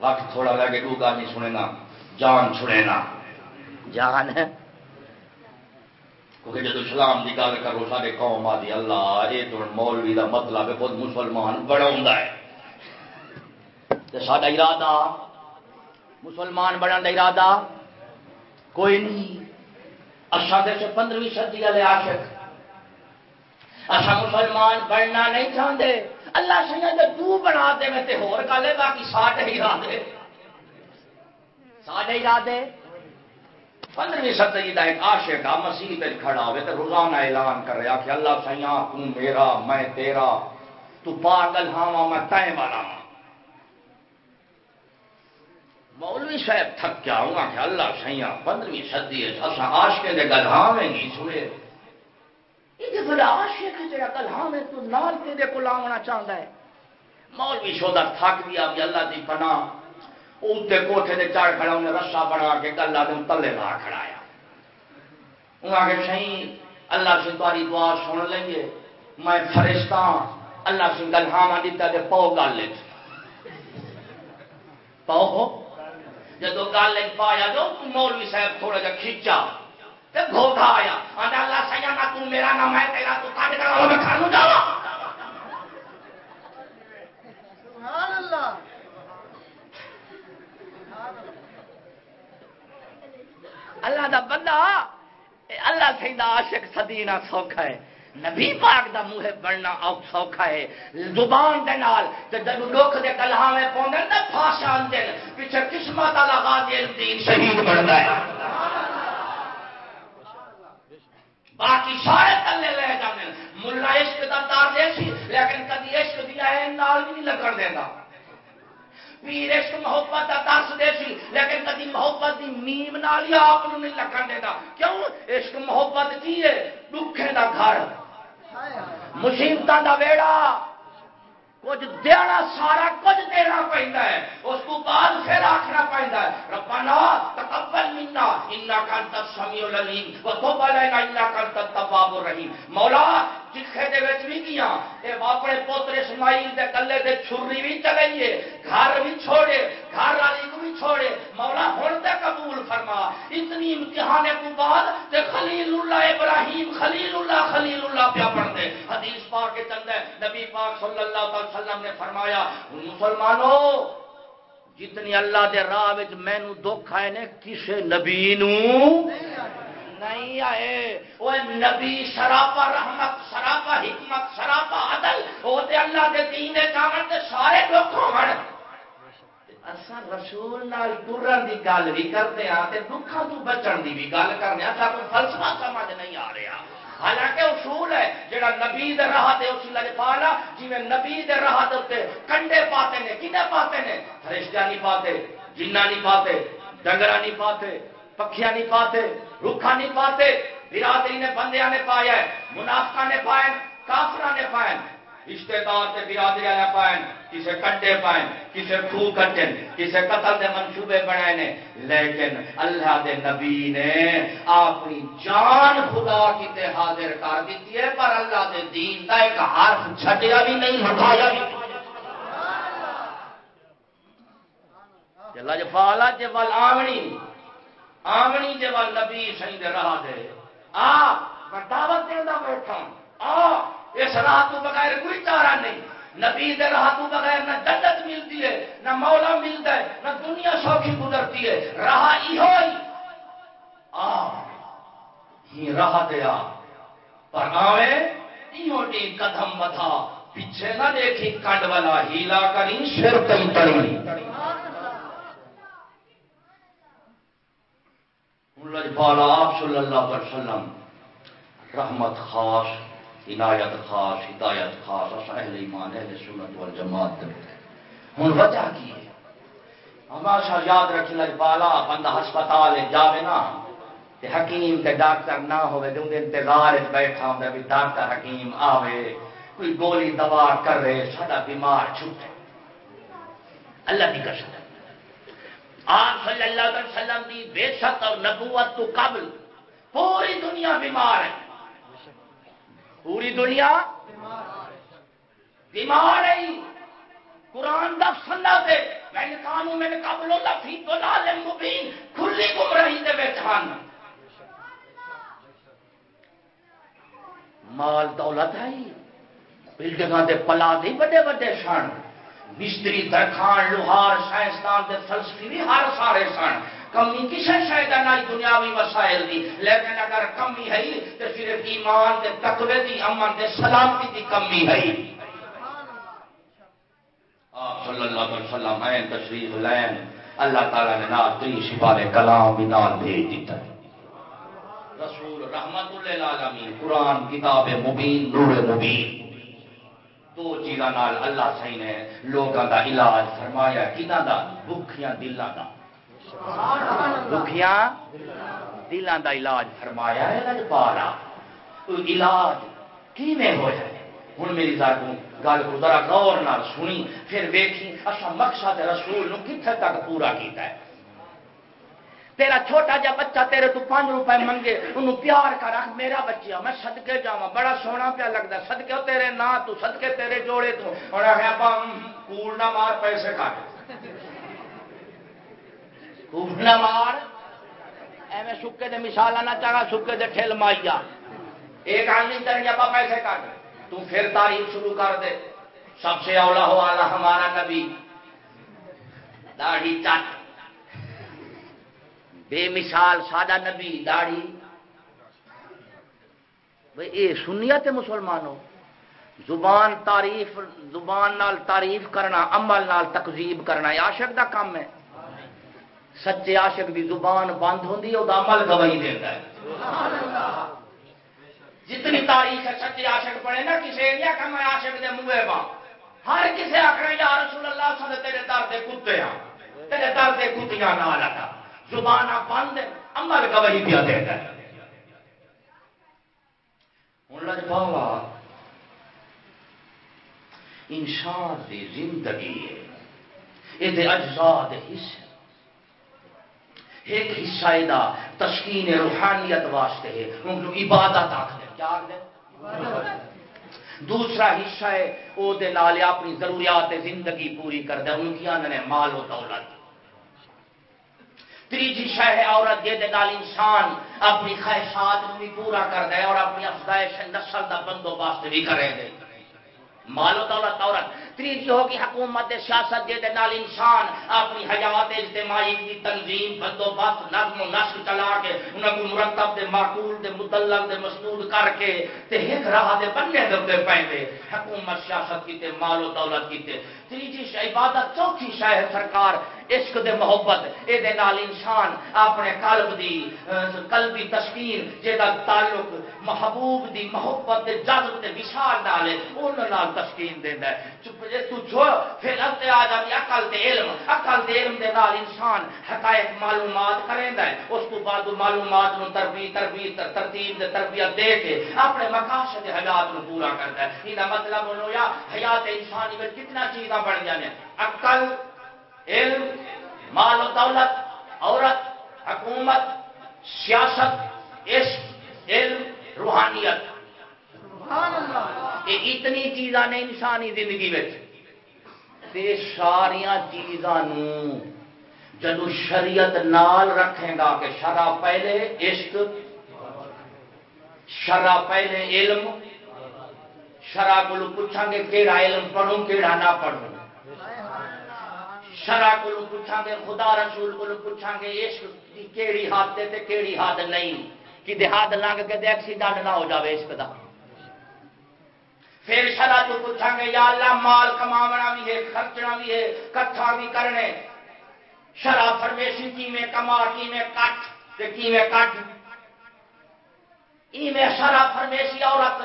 وقت تھوڑا لگے ڈو گا نہیں سنے نا جان چھڑے نا جان ہے۔ کیونکہ جب اسلام کی گل کرو سارے قوم آدھی اللہ یہ تو مولوی کا مطلب ہے خود مسلمان بڑا ہے۔ سارا ارادہ مسلمان بننے کا ارادہ کوئی نہیں۔ اچھا سے پندرہویں صدی والے عاشق۔ اچھا مسلمان بننا نہیں چاہتے اللہ سنگھ جب تو بنا دے میں تے ہور گل ہے باقی ساڈے ارادے۔ ساڈے ارادے؟ پندرہویں صدی کا ایک عاشق آ مسیح پہ کھڑا ہوئے تو روزانہ اعلان کر رہا کہ اللہ سیاں تو میرا میں تیرا تو پاگل ہاں میں تائیں والا ہاں مولوی صاحب تھک کیا ہوں کہ اللہ سیاں پندرہویں صدی اصا آشکے دے گل ہاں میں نہیں سنے۔ یہ عاشق ہے جڑا ہاں تو نال تیرے کو لاونا ہے۔ مولوی تھک گیا بھی اللہ دی پناہ۔ کوٹھے دے چڑھ کھڑا انہیں رسا بنا کے گلا دے تلے لا کھڑایا انہاں اللہ سے تاری دعا سن لیں گے میں فرشتہ ہاں، اللہ سے گل ہاں دیتا دے پاؤ گل لے پاؤ ہو جب گل پایا جو مولوی صاحب تھوڑا جا کھینچا گھوٹا آیا اللہ سیا نہ تو میرا نام ہے تیرا تو کرا میں کھانو اللہ۔ دا بندہ اللہ سی عاشق سدینا سوکھا ہے۔ نبی پاک دا منہ بننا سوکھا ہے۔ زبان دے نال تے جب لوک دے کلہاں میں پوندے نا پھاشان دے پیچھے قسمت والا غازی دین شہید بندا ہے۔ باقی سارے تلے لے جانے ملا عشق دا تار دے سی لیکن کدی عشق دیا ہے نال بھی نہیں لگن دیندا پیر عشق محبت کا دس دے سی لیکن کدی محبت دی میم نال ہی آپ نہیں لگن دیتا کیوں؟ عشق محبت کی ہے دکھے دا گھر۔ مصیبت دا ویڑا۔ کچھ دینا سارا کچھ دینا پہنتا ہے، اس کو بعد پھر آخنا پہنتا ہے۔ ربنا تقبل منا انا کانت سمیع العلیم، و توب علینا انا کانت التواب الرحیم۔ مولا چکھے دے وچ بھی کیا اے اپنے پوتر اسماعیل دے کلے دے چھری بھی چلائیے، گھر بھی چھوڑے، گھر والی کو بھی چھوڑے۔ مولا، ہن تے قبول فرما۔ اتنی امتحان کو بعد تے خلیل اللہ ابراہیم، خلیل اللہ خلیل اللہ پیا پڑھ دے حدیث پاک کے چند ہے نبی پاک صلی اللہ علیہ وسلم نے فرمایا مسلمانوں جتنی اللہ دے راہ وچ مینوں دکھ آئے نے، کسے نبی نو نہیں آئے۔ وہ نبی سراپا رحمت، سراپا حکمت، سراپا عدل، وہ تے اللہ دے دین دے کامن تے سارے دکھ ہون۔ اسا رسول نال ٹرن دی گل بھی کرتے ہاں تے دکھاں تو بچن دی بھی گل کرنے ہاں، اسا کوئی فلسفہ سمجھ نہیں آ رہا۔ حالانکہ اصول ہے، جڑا نبی دے راہ تے پالا جی نبی دے راہ کنڈے پاتے نے، کنے پاتے نے؟ فرشتہ نہیں پاتے جنہ نہیں پاتے ڈنگرا نہیں پاتے پکھیا نہیں پاتے روکھا نہیں پاتے، برادری نے بندیاں نے پایا ہے منافقہ نے پائے کافرہ نے پائے رشتے دار سے برادری والے پائے کسے کٹے پائے کسے خو کٹے، کسے قتل دے منصوبے بنائے نے۔ لیکن اللہ دے نبی نے اپنی جان خدا کی تے حاضر کر دیتی ہے، پر اللہ دے دین دا ایک حرف چھڈیا بھی نہیں، ہٹایا بھی نہیں۔ لجپالا جی ول آمنی آمنی جی نبی سی دے رہا دے۔ آ، میں دعوت دینا بیٹھا آ اس راہ تو بغیر کوئی چارہ نہیں۔ نبی دے راہ تو بغیر نہ جنت ملتی ہے، نہ مولا ملتا ہے، نہ دنیا سوکھی گزرتی ہے۔ راہ یہ آ ہی راہ دیا۔ پر آوے ایوٹی قدم بتا پیچھے نہ دیکھی کنڈ والا، ہیلا کری سر کئی تڑی۔ لجپالا آپ صلی اللہ علیہ وسلم۔ رحمت خاص۔ عنایت خاص، ہدایت خاص اہل ایمان، اہل سنت والجماعت ہوں وجہ کی ہے؟ ہمیشہ یاد رکھی لجپالا بندہ ہسپتال جاوے نا، تے حکیم تے ڈاکٹر نہ ہوئے تے اندر انتظار بیٹھا ہوں بھی ڈاکٹر حکیم آوے، کوئی گولی دوا کر رہے سدا بیمار چھوٹے اللہ کی قسم۔ آپ صلی اللہ علیہ وسلم کی بے شک اور نبوت تو قبل پوری دنیا بیمار ہے۔ پوری دنیا بیمار ہے. قرآن دا سننا دے، میں نے کہا میں نے قبل اللہ فی دلال مبین کھلی گمراہی دے بیٹھان مال دولت ہے بلڈنگاں دے پلا نہیں بڑے بڑے سن۔ مستری درخان لوہار سائنسدان دے فلسفی بھی ہر سارے سن۔ کمی کسی شاید نہ دنیاوی مسائل دی؟ لیکن اگر کمی ہے، تو صرف ایمان دے تقوی دی، امن دے سلامتی دی کمی ہے۔ آپ صلی اللہ علیہ وسلم این تشریف لین اللہ تعالی نے نال تری سپارے کلام بھی نال بھیج دیتا ہے۔ رسول رحمت للعالمین قرآن، کتاب مبین، نور مبین۔ دو چیزاں نال اللہ صحیح نے لوگوں دا علاج فرمایا کنہ دا؟ بکھیاں دلاں دا۔ بکھیاں دلاں دا علاج فرمایا ہے لج پالا علاج کیویں ہو جائے؟ ہن میری ذات گل کو ذرا غور نال سنی، پھر ویکھی اسا مقصد رسول نو کتھے تک پورا کیتا ہے۔ تیرا چھوٹا جا بچہ تیرے تو پانچ روپے منگے، انہوں پیار کر رکھ میرا بچہ میں صدقے جاواں، بڑا سونا پیا لگتا صدقے تیرے نا تو، صدقے تیرے جوڑے تو۔ اور ہے کوڑ نہ مار، پیسے کاٹ۔ کوڑ نہ مار، ایویں سکے دے مثال نہ چاہا، سکے دے ٹھل مائیا ایک آدمی تیرے ابا پیسے کاٹ تو پھر تعریف شروع کر دے۔ سب سے اولا ہو والا ہمارا نبی۔ داڑھی چٹ۔ بے مثال سادہ نبی، داڑھی۔ یہ سنیت مسلمانوں، زبان تعریف، زبان نال تعریف کرنا، عمل نال تقزیب کرنا، یہ عاشق دا کام ہے۔ سچے عاشق دی زبان بند ہوندی ہے عمل گواہی دیتا ہے۔ جتنی تاریخ سچے عاشق پڑھے نا کسی نے کہ میں عاشق دے منہ با ہر کسی آخر یا رسول اللہ صلی تیرے در دے کتے ہاں تیرے در دے کتیاں نال آتا۔ زبان بند، عمل گواہی پیا دیتا ہے۔ ہوں لج پاوا انسان دی زندگی ہے۔ یہ اجزاء دے حصے۔ ایک حصہ دا تسکین روحانیت واسطے ہے۔ ان کو عبادت آخر کیا دے دوسرا حصہ ہے وہ دے نال اپنی ضروریات زندگی پوری کر دے ان کی آنے مال و دولت۔ تیجی شہ ہے، عورت یہ نال انسان اپنی خواہشات بھی پورا کر دے اور اپنی افزائش نسل کا بندوبست بھی کرے دے۔ مال و دولت عورت تیجی ہوگی حکومت سیاست جہد نال انسان، اپنی حیات اجتماعی کی تنظیم بندوبست نظم و نسل چلا کے انہوں کو مرتب دے معقول، دے مدلل، دے مسنود کر کے تے ایک راہ دے بننے دے پیندے حکومت سیاست کی تے مال و دولت کی تے۔ تیجی عبادت چوتھی شاہ سرکار، عشق دے محبت، اے دے نال انسان اپنے قلب دی قلبی تشکین جہاں تعلق محبوب دی محبت دے جذب دے وشال نال ہے اون نال تشکین دیندا ہے۔ چپ جے تو جو پھر تے آ جا عقل تے علم، عقل تے علم دے نال انسان حقائق معلومات کریندا ہے۔ اس تو بعد معلومات نو تربیت تربیت ترتیب دے تربیت دے کے اپنے مقاصد حیات نو پورا کرتا ہے۔ یہ مطلب ہو حیات انسانی میں کتنا چیزاں بن جانے عقل، علم، مال و دولت، عورت، حکومت، سیاست، عشق، علم روحانیت۔ یہ اتنی چیزاں نے انسانی زندگی میں۔ ساریا چیزاں جدو شریعت نال رکھے گا کہ شرع پہلے عشق شرع پہلے علم شرع کو پوچھا گے کہڑا علم پڑھوں کہڑا نہ پڑھوں۔ شرع کو پوچھا گے خدا رسول کو پوچھا گے عشق کی کیڑی حد تے کیڑی حد نہیں۔ کہ دیہات لنگ کے ایکسیڈنٹ نہ ہو جاوے عشق دا۔ پھر شرع تو پوچھا گے، یا اللہ، مال کماونا بھی ہے، خرچنا بھی ہے کٹھا بھی کرنے۔ شرع فرمیشی کی میں کما، کی میں کٹ کی میں کٹ۔ ای میں شرع فرمیشی عورت،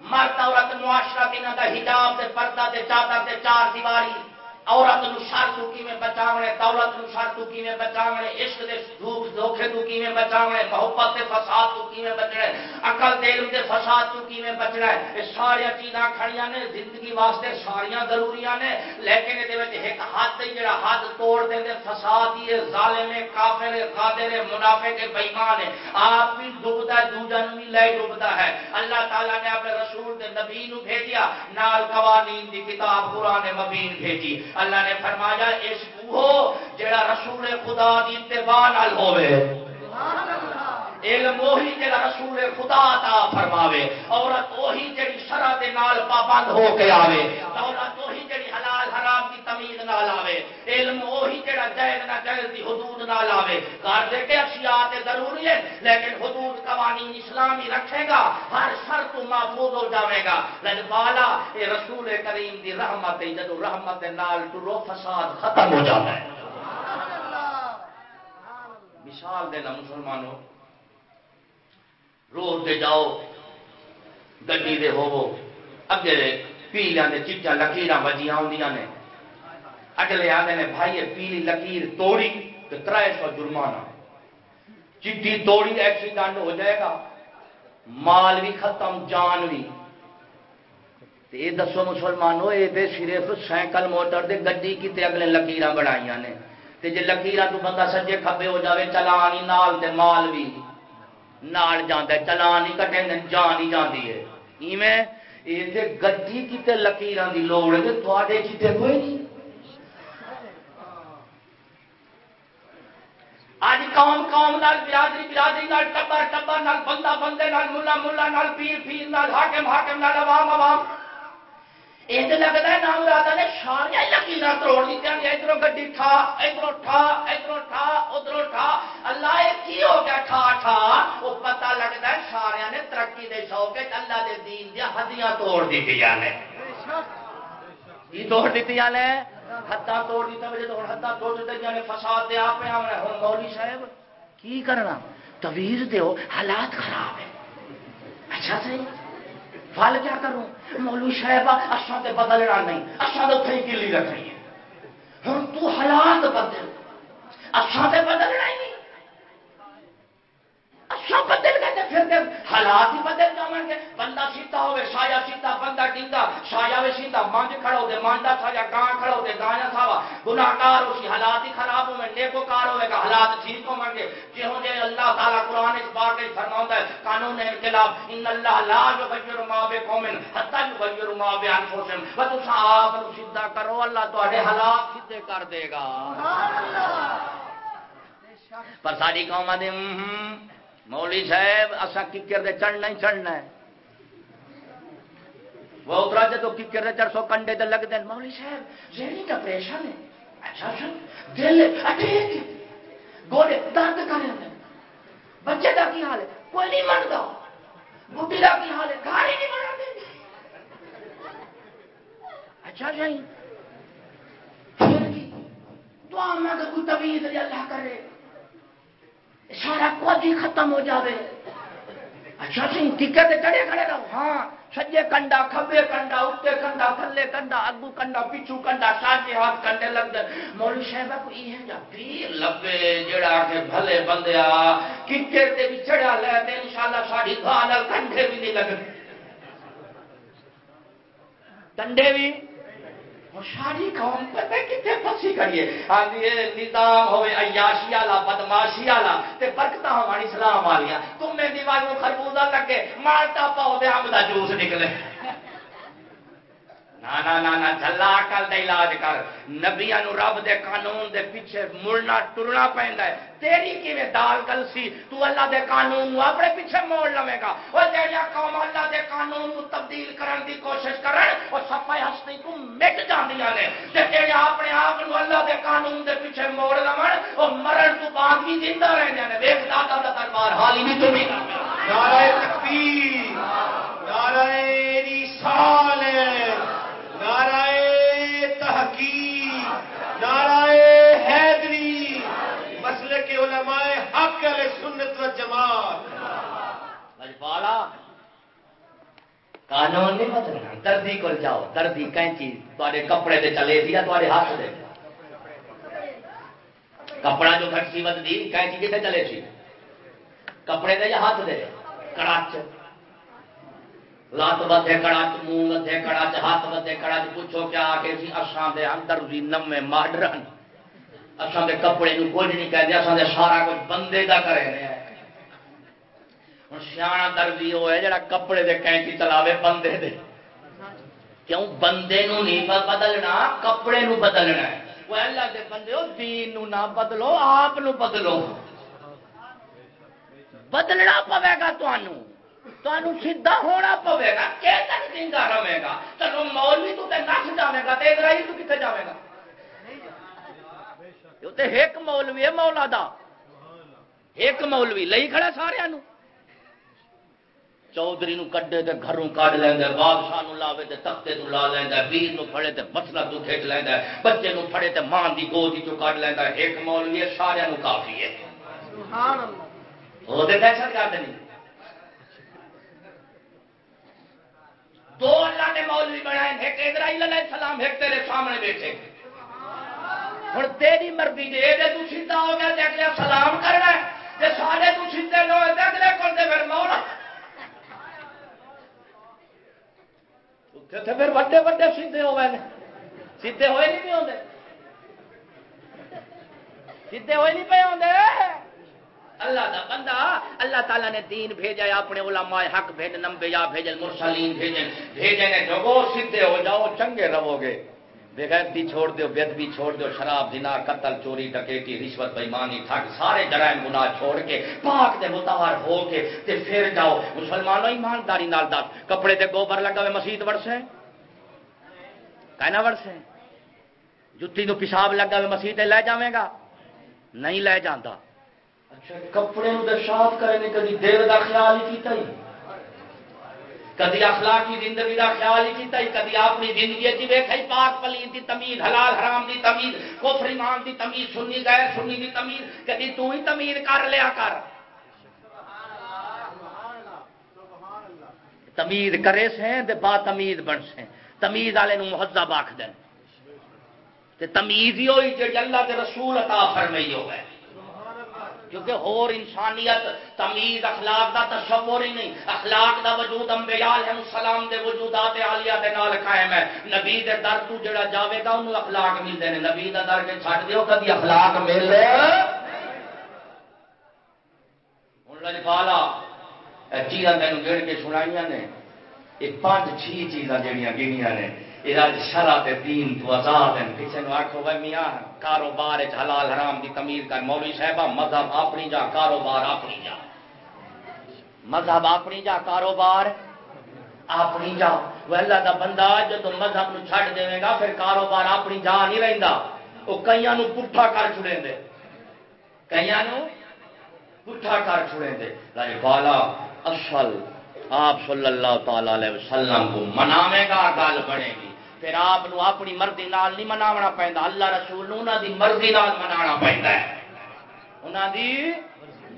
مرد عورت، معاشرہ دینا دا حجاب دے پردہ دے چادر دے چار دیواری۔ عورت نو شر تو کیویں بچاونے، دولت نو شر تو کیویں بچاونے، عشق دے دھوپ دھوکے تو کیویں بچاونے، محبت دے فساد تو کیویں بچنا عقل دے علم دے فساد تو کیویں بچنا ہے ساری چیزاں کھڑیاں نے، زندگی واسطے ساری ضروریاں نے، لیکن دے وچ ایک ہاتھ جڑا ہاتھ توڑ دے دے، فساد ہی ظالم کافر قادر منافق بے ایمان ہے۔ آپ بھی ڈوبدا ہے، دوجا نو بھی لے ڈوبدا ہے۔ اللہ تعالی نے اپنے رسول دے نبی نو بھیجیا، نال قوانین دی کتاب قران مبین بھیجی۔ اللہ نے فرمایا اس وہ جڑا رسول خدا دی اتباع نال ہوے سبحان اللہ۔ علم وہی جڑا رسول خدا عطا فرماوے عورت وہی جڑی شرع دے نال پابند ہو کے آوے دولت وہی جڑی حلال حرام کی تمیز نال آوے علم وہی جڑا جائز نہ جائز دی حدود نال آوے۔ کار دے کے اشیاء تے ضروری ہے لیکن حدود قوانین اسلامی رکھے گا ہر شرط محفوظ ہو جاوے گا۔ لیکن بالا اے رسول کریم دی رحمت ہے جدو رحمت نال ٹرو فساد ختم ہو جاتا ہے۔ مثال دینا مسلمانوں روڈ دے جاؤ، گڈی دے ہوو۔ اگے پیلیاں دے چٹا لکیراں بجیاں ہوندیاں نے۔ اگلے آدھے نے بھائی پیلی لکیر توڑی تو ترائے سو جرمانہ۔ چٹی توڑی ایکسیڈنٹ ہو جائے گا۔ مال بھی ختم، جان بھی یہ دسو مسلمانوں یہ صرف سائیکل، موٹر دے گڈی کی اگلے لکیراں بڑھائیاں نے۔ تے جے لکیراں تو بندہ سجے کھبے ہو جاوے چلان ہی نال تے مال بھی نال جاندا ہے، چلان ہی کٹے جان ہی جاندی ہے۔ ایویں یہ تے گڈی کیتے لکیراں دی لوڑ ہے تے تواڈے کیتے کوئی نہیں۔ اج قوم قوم نال، برادری برادری نال، ٹبر ٹبر نال، بندہ بندے نال، ملا ملا نال، پیر پیر نال، حاکم حاکم نال، عوام عوام۔ یہ لگتا ہے نام راتا نے سارا لکیر توڑ دیتے ہیں ادھر گڈی ٹھا ادھر ٹھا ادھر ٹھا ادھر ٹھا اللہ یہ کی ہو گیا ٹھا ٹھا وہ پتا لگتا ہے سارا نے ترقی دے شوق اللہ دے دین دیا ہدیاں توڑ دیتی نے کی توڑ دیتی نے ہدا توڑ دیتا وجہ تو ہدا توڑ دیتے نے فساد دے آپ ہوں مولوی صاحب کی کرنا تویز دیو حالات خراب ہے اچھا صحیح فل کیا کروں مولو صاحب اچھا بدلنا نہیں اچھا تو اتنے کلی رکھنی ہے ہوں تو حالات بدل اچھا تے بدلنا ہی نہیں۔ اچھا بدل گئے پھر حالات ہی بدل جان گے۔ بندہ سیتا ہوئے سایا سیتا بندہ ٹینگا سایا وے سیتا مانج کھڑا ہوتے مانجا سایا گاں کھڑا ہوتے گایا ساوا۔ گناہگار اسی حالات ہی خراب ہوئے نیکو کار ہوئے گا حالات ٹھیک ہو منگے جہوں جے اللہ تعالیٰ قرآن اس بار کے فرماؤں ہے قانون انقلاب ان اللہ لا یغیر ما بقوم حتی یغیر ما بانفسهم وتسا آپ نو سیدھا کرو اللہ تواڈے حالات سیدھے کر دے گا۔ پر ساری قوم دے مولی صاحب اصا ککر دے چڑھنا ہی چڑھنا ہے۔ وہ اترا جدو ککر چار سو کنڈے تے لگ دین۔ مولی صاحب، ذہنی ڈپریشن ہے۔ اچھا اچھا دل اٹیک گوڑے درد کرے بچے کا کی حال ہے؟ کوئی نہیں منتا بڈی کا کی حال ہے؟ گھر ہی نہیں بنا اچھا جی دعا میں کوئی طویز اللہ کرے۔ سارا کچھ ہی ختم ہو جاوے۔ اچھا سی ٹکے تے چڑے کھڑے رہو۔ ہاں۔ سجے کنڈا کھبے کنڈا اتنے کنڈا تھلے کنڈا اگو کنڈا پیچھو کنڈا ساجے ہاتھ کنڈے لگ دے مولوی صاحب کو یہ جا پیر لبے جڑا کہ بھلے بندیا کتے تے بھی چڑھا لے تے انشاءاللہ ساڈی گاہ نال کنڈے بھی نہیں لگنے کنڈے بھی ساری قوم پتہ کتنے پسی کریے۔ آدھی نظام ہوئے، عیاشی والا بدماشی والا تے برکت ہماری اسلام والیاں تم نے دیوار خربوزہ لگے، مالٹا پاؤ دے ہم جوس نکلے۔ نہ نہ نہ جھلا عقل دے علاج کر۔ نبیاں نو رب دے قانون دے پیچھے مڑنا ٹرنا پیندا ہے۔ تیری کیویں دال گلسی تو اللہ دے قانون نو اپنے پیچھے موڑ لوے گا۔ او جڑیا قوم اللہ دے قانون نو تبدیل کرن دی کوشش کرن او صفائی ہستی کو مٹ جاندیاں نے۔ تے جڑیا اپنے آپ نو اللہ دے قانون دے پیچھے موڑ لون او مرن تو بعد بھی زندہ رہندے نے۔ ویکھ، دادا دا دربار حال ہی نہیں تو نہیں نعرہ تکبیر، نعرہ رسالت نعرہ تحقیق، نعرہ حیدری، مسئلے کے علماء حق علیہ سنت و جماعت لجپالا قانون نہیں بدلنا دردی کو جاؤ، دردی کینچی تے کپڑے دے چلے سی یا تے ہاتھ دے کپڑا جو گھٹ سی بدی کینچی کتنے چلے سی؟ کپڑے دے یا ہاتھ دے کڑاچ۔ لات بدے کڑاچ منہ بدے کڑاچ ہاتھ، بدے کڑاچ پوچھو کیا کہ سی؟ اساں دے اندر بھی نمے ماڈرن۔ اساں دے کپڑے نو کچھ نہیں کہہ دے اساں دے سارا کچھ بندے دا کرے نے ہوں سیاح دردی وہ ہے جڑا کپڑے دے کینچی چلاوے بندے دے۔ کیوں؟ بندے نو نہیں بدلنا، کپڑے نو بدلنا ہے۔ وہ اللہ دے بندے ہو، دین نو نہ بدلو، آپ نو بدلو۔ بدلنا پوے گا تمہوں سیدھا ہونا پوے گا کہ تک زندہ رہے گا چلو مولوی تو نس جاوے گا ادھر تو کتنے جاوے گا تے ایک مولوی ہے مولا دا۔ ایک مولوی لئی کھڑا سارے نو چودھری نو کڈے تے گھروں کڈ لیندا بادشاہ نو لاوے تے تختے نو لا لیندا ویر نو پھڑے تے مسئلہ تو کھچ لیندا بچے نو پھڑے تے ماں دی گود چوں کڈ لیندا ایک مولوی ہے سارے نو کافی ہے۔ سبحان اللہ۔ وہ تے دہشت گرد نہیں۔ دو اللہ نے مولوی بنائے ایک اسرائیل علیہ السلام ایک تیرے سامنے بیٹھے۔ ہوں تیری مرضی دے دے تو سیدھا ہو گیا تے اگلے سلام کرنا ہے۔ تے سارے تو سیدھے لو تے اگلے کول تے پھر مولا۔ تے پھر وڈے وڈے سیدھے ہو گئے سیدھے ہوئے نہیں پہ ہوندے۔ سیدھے ہوئے نہیں پہ ہوندے۔ اللہ دا بندہ، اللہ تعالیٰ نے دین بھیجا ہے اپنے علماء حق بھیج نمبیا بھیجن مرسلین بھیجن بھیجے جگو سیدھے ہو جاؤ، چنگے رہو گے۔ بےغیرتی چھوڑ دیو بےدبی چھوڑ دیو، شراب دنا قتل، چوری ڈکیٹی رشوت بےمانی ٹھگ، سارے جرائم گناہ چھوڑ کے پاک دے متحر ہو کے تے پھر جاؤ۔ مسلمانوں، ایمانداری نال دس۔ کپڑے تے گوبر لگا ہوئے مسیت ورسے کہنا ورسے جتی نو پیشاب لگا ہوئے مسیت لے جاویں گا۔ نہیں لے جاندہ اچھا کپڑے نو صاف کرنے کدی دل دا خیال ہی کیتا ہی۔ کدی اخلاقی زندگی دا خیال ہی کیتا ہی، کدی اپنی زندگی چ ویکھئی پاک پلید دی تمیز، حلال حرام دی تمیز، کفر ایمان دی تمیز، سنی غیر سنی دی تمیز۔ کدی تو ہی تمیز کر لیا کر۔ تمیز کرے سے تے با تمیز بن سے تمیز والے نو مہذب آکھ دین۔ تے تمیز ہی ہوئی جڑی اللہ دے رسول عطا فرمائی ہوے کیونکہ ہور انسانیت، تمیز، اخلاق دا تصور ہی نہیں۔ اخلاق دا وجود انبیاء علیہ السلام دے وجودات عالیہ دے نال قائم ہے۔ نبی دے در تو جڑا جاوے گا انہوں اخلاق ملتے ہیں نبی دا در کے چھڈ دیو کبھی اخلاق مل ہن لجپالا چیزاں تینوں گڑ کے سنائیاں نے۔ یہ پانچ چھ چیزاں جڑیاں گنیاں نے۔ یہ شرع تے دین تو آزاد ہیں۔ کسی نے آخو بھائی میاں۔ کاروبار حلال حرام دی تمیز کر۔ مولوی صاحبہ، مذہب اپنی جا کاروبار اپنی جا۔ مذہب اپنی جا کاروبار اپنی جا۔ وہ اللہ دا بندہ جو تو مذہب نو چھڑ دے گا، پھر کاروبار اپنی جا نہیں رہندا۔ وہ کئی نو پٹھا کر چھڑے دے۔ کئی نو پٹھا کر چھڑے دے۔ لائی بالا اصل آپ صلی اللہ تعالی علیہ وسلم کو مناوے گا، گل بنے گی۔ پھر آپ اپنی مرضی نال نہیں مناونا پہنتا اللہ رسول نو دی مرضی نال منانا پہنتا ہے۔ انہاں دی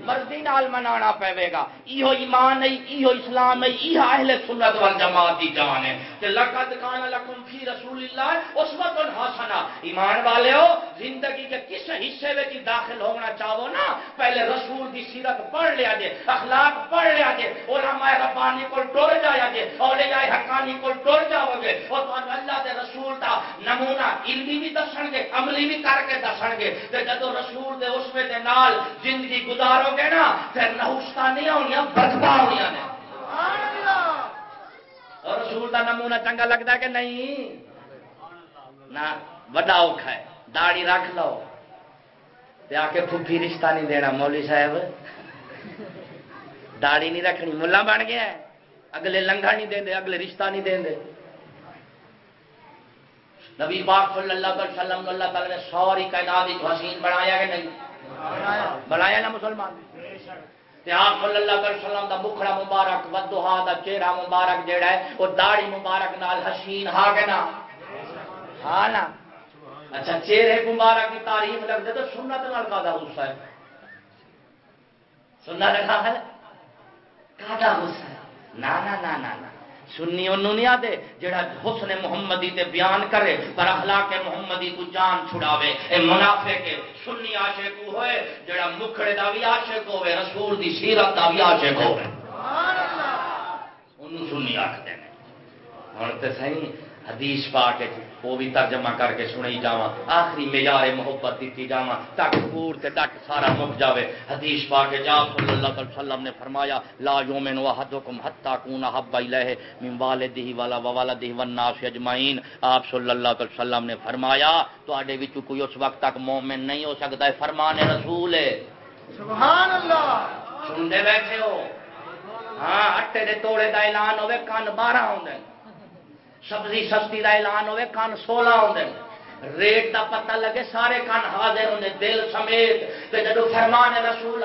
مرضی نال منانا پے گا۔ ایہو ایمان ہے، ایہو اسلام ہے یہ اہل سنت والجماعت دی جان ہے۔ کہ لقد کان لکم فی رسول اللہ اسوۃ حسنہ۔ ایمان والےو زندگی کے کس حصے وچ داخل ہونا چاہو نا، پہلے رسول دی سیرت پڑھ لیا جے، اخلاق پڑھ لیا جے، علماء ربانی کول ٹر جایا جے، اولیاء حقانی کول ٹر جاؤ گے او تو اللہ دے رسول دا نمونہ علمی بھی دسن گے، عملی بھی کر کے دسن گے۔ تے جدو رسول دے اس میں دے نال زندگی گزارو گے نا، پھر نہوستا نہیں ہونی برکت ہونی نے اور رسول کا نمونہ چنگا لگتا کہ نہیں؟ نہ بڑا اوکھا ہے داڑی رکھ لو۔ آ کے پھوپھی رشتہ نہیں دینا مولی صاحب۔ داڑی نہیں رکھنی، ملا بن گیا ہے۔ اگلے لنگا نہیں دیں دے، اگلے رشتہ نہیں دیں دے۔ نبی پاک صلی اللہ علیہ وسلم اللہ تعالی نے سوری کائنات حسین بنایا کہ نہیں؟ بنایا نا مسلمان آپ صلی اللہ علیہ وسلم دا مکھڑا مبارک، ودوہا دا چہرہ مبارک جیڑا ہے وہ داڑھی مبارک نال حسین ہا کے نا۔ ہاں نا۔ اچھا چہرے مبارک کی تعریف لگ دے تو سنت نال کا غصہ ہے؟ سننا رکھا ہے کا غصہ ہے؟ نا نا نا نا سنی انہوں نہیں آتے جڑا حسن محمدی تے بیان کرے پر اخلاق محمدی کو جان چھڑاوے۔ اے منافع کے سنی عاشق ہوئے جڑا مکھڑے دا بھی عاشق ہوئے رسول دی سیرت دا بھی عاشق ہوئے۔ انہوں سنی ہیں۔ ہن تے صحیح حدیث پا کے وہ بھی ترجمہ کر کے سنائی جاواں۔ آخری معیار محبت دیتی جاواں۔ تک پور تے تک سارا مک جاوے۔ حدیث پا کے جا صلی اللہ علیہ وسلم نے فرمایا لا یومن احدکم حتا کون حب الیہ من والدہ ولا وولدہ والناس اجمعین۔ آپ صلی اللہ علیہ وسلم نے فرمایا تواڈے وچ کوئی اس وقت تک مومن نہیں ہو سکتا ہے۔ فرمان رسول ہے۔ سبحان اللہ سن دے بیٹھے ہو۔ ہاں اٹے دے توڑے دا اعلان ہوے کان 12 ہوندے سبزی سستی کا اعلان ہوئے کان سولہ ہوتے ریٹ کا پتہ لگے سارے کان حاضر ہونے دل سمیت۔ جب فرمان رسول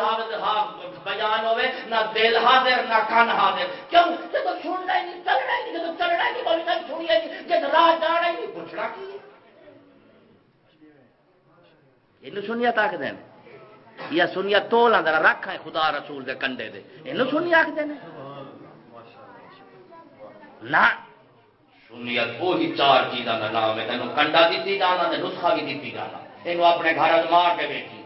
بیان ہوئے نہ دل حاضر نہ کان حاضر۔ کیوں؟ جب سننا ہی نہیں چلنا ہی نہیں جب چلنا ہی نہیں بولنا ہی سنیا نہیں جب راہ جانا ہی نہیں پوچھنا کی یہ سنیا تک دین یا سنیا تو لا رکھ ہے خدا رسول دے کنڈے دے۔ یہ سنیا آخ دین نہ سنیت وہی چار چیزاں کا نام ہے۔ تینوں کنڈا دیتی جانا تے نسخہ بھی دیتی جانا۔ تینوں اپنے گھر مار کے بیٹھی۔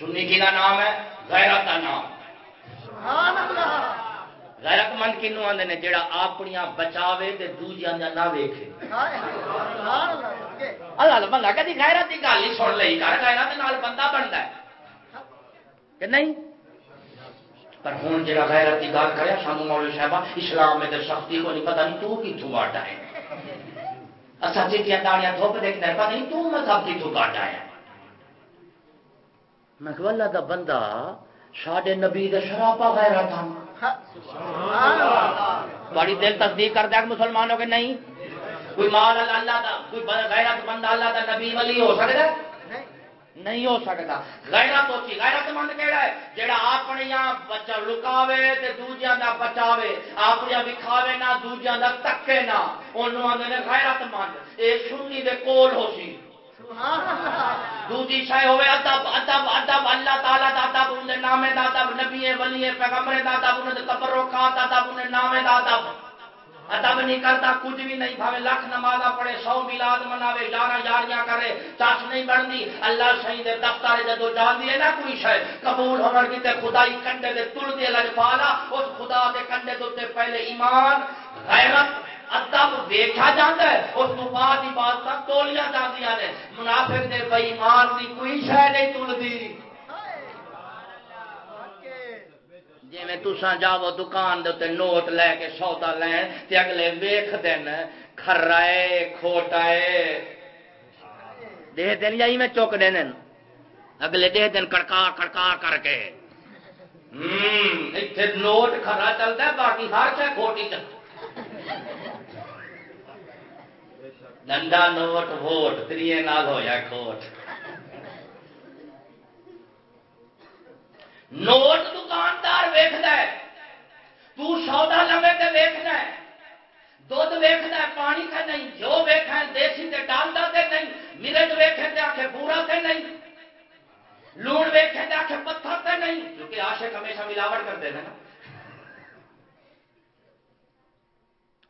سنی کی نام ہے؟ غیرت کا نام۔ غیرت مند کنو آدھے نے جڑا اپنی بچاوے تے دوجیاں نہ ویکھے۔ اللہ بندہ کدی غیرت کی گل ہی سن لئی۔ کر غیرت نال بندہ بنتا ہے۔ کہ نہیں؟ پر ہوں جا غیرت کی گل کرے سانو مولوی صاحب اسلام میں سختی کو نہیں پتا نہیں تو کتوں کاٹا ہے اصا چیٹیاں داڑیاں دھوپ دیکھنا پتا نہیں تو مذہب کتوں کاٹا ہے میں کہ اللہ دا بندہ ساڈے نبی دے شرابا غیرت ہم بڑی دل تصدیق کر دیا مسلمانوں کے نہیں۔ کوئی مال اللہ دا، کوئی غیرت بندہ اللہ دا نبی ولی ہو سکتا ہے؟ نہیں ہو سکتا۔ غیرت ہوتی۔ غیرت مند کہڑا ہے؟ جڑا اپنے بچا لکاوے تے دوجیاں دا بچاوے، اپنے وکھاوے نہ، دوجیاں دا تکے نہ۔ اونوں آندے نے غیرت مند اے سنی دے کول ہو سی۔ دوجی شے ہوے، ادب ادب ادب، اللہ تعالی دا ادب اون دے نامے دا ادب نبی ولی پیغمبر دا ادب اون دے قبر رکھات ادب اون دے نامے دا ادب۔ ادب نہیں کرتا کچھ بھی نہیں بھاوے لکھ نماز پڑھے سو ملاد مناوے یارہ یاریاں کرے چاش نہیں بنتی اللہ شہید دفتر جدو جان دیے نا کوئی شہ قبول ہونا کیتے خدائی کنڈے دے تل دے لج پالا اس خدا دے کنڈے دے پہلے ایمان غیرت ادب دیکھا جاتا ہے اس تو بعد ہی بات تک تولیاں جاندیاں نے منافق دے بے ایمان دی کوئی شہ نہیں تلدی جی میں تسا جاو دکان دے نوٹ لے کے سودا لین تے اگلے ویخ دین کھرائے، کھوٹائے۔ دے دن یا میں چوک دین اگلے دے دن کڑکا کڑکا کر کے۔ اتنے نوٹ کھرا چلتا ہے، باقی ہر شہ کھوٹی چل۔ ڈنڈا نوٹ ووٹ تریے نال ہویا کھوٹ۔ نوٹ دکاندار ویکھدا ہے تو سودا لوے تے ویکھدا ہے دودھ ویکھدا ہے پانی تے نہیں جو ویکھا ہے دیسی تے ڈالدا تے نہیں مرچ ویکھے تے آکھے پورا تے نہیں لون ویکھے تے آکھے پتھر تے نہیں کیونکہ عاشق ہمیشہ ملاوٹ کرتے ہیں نا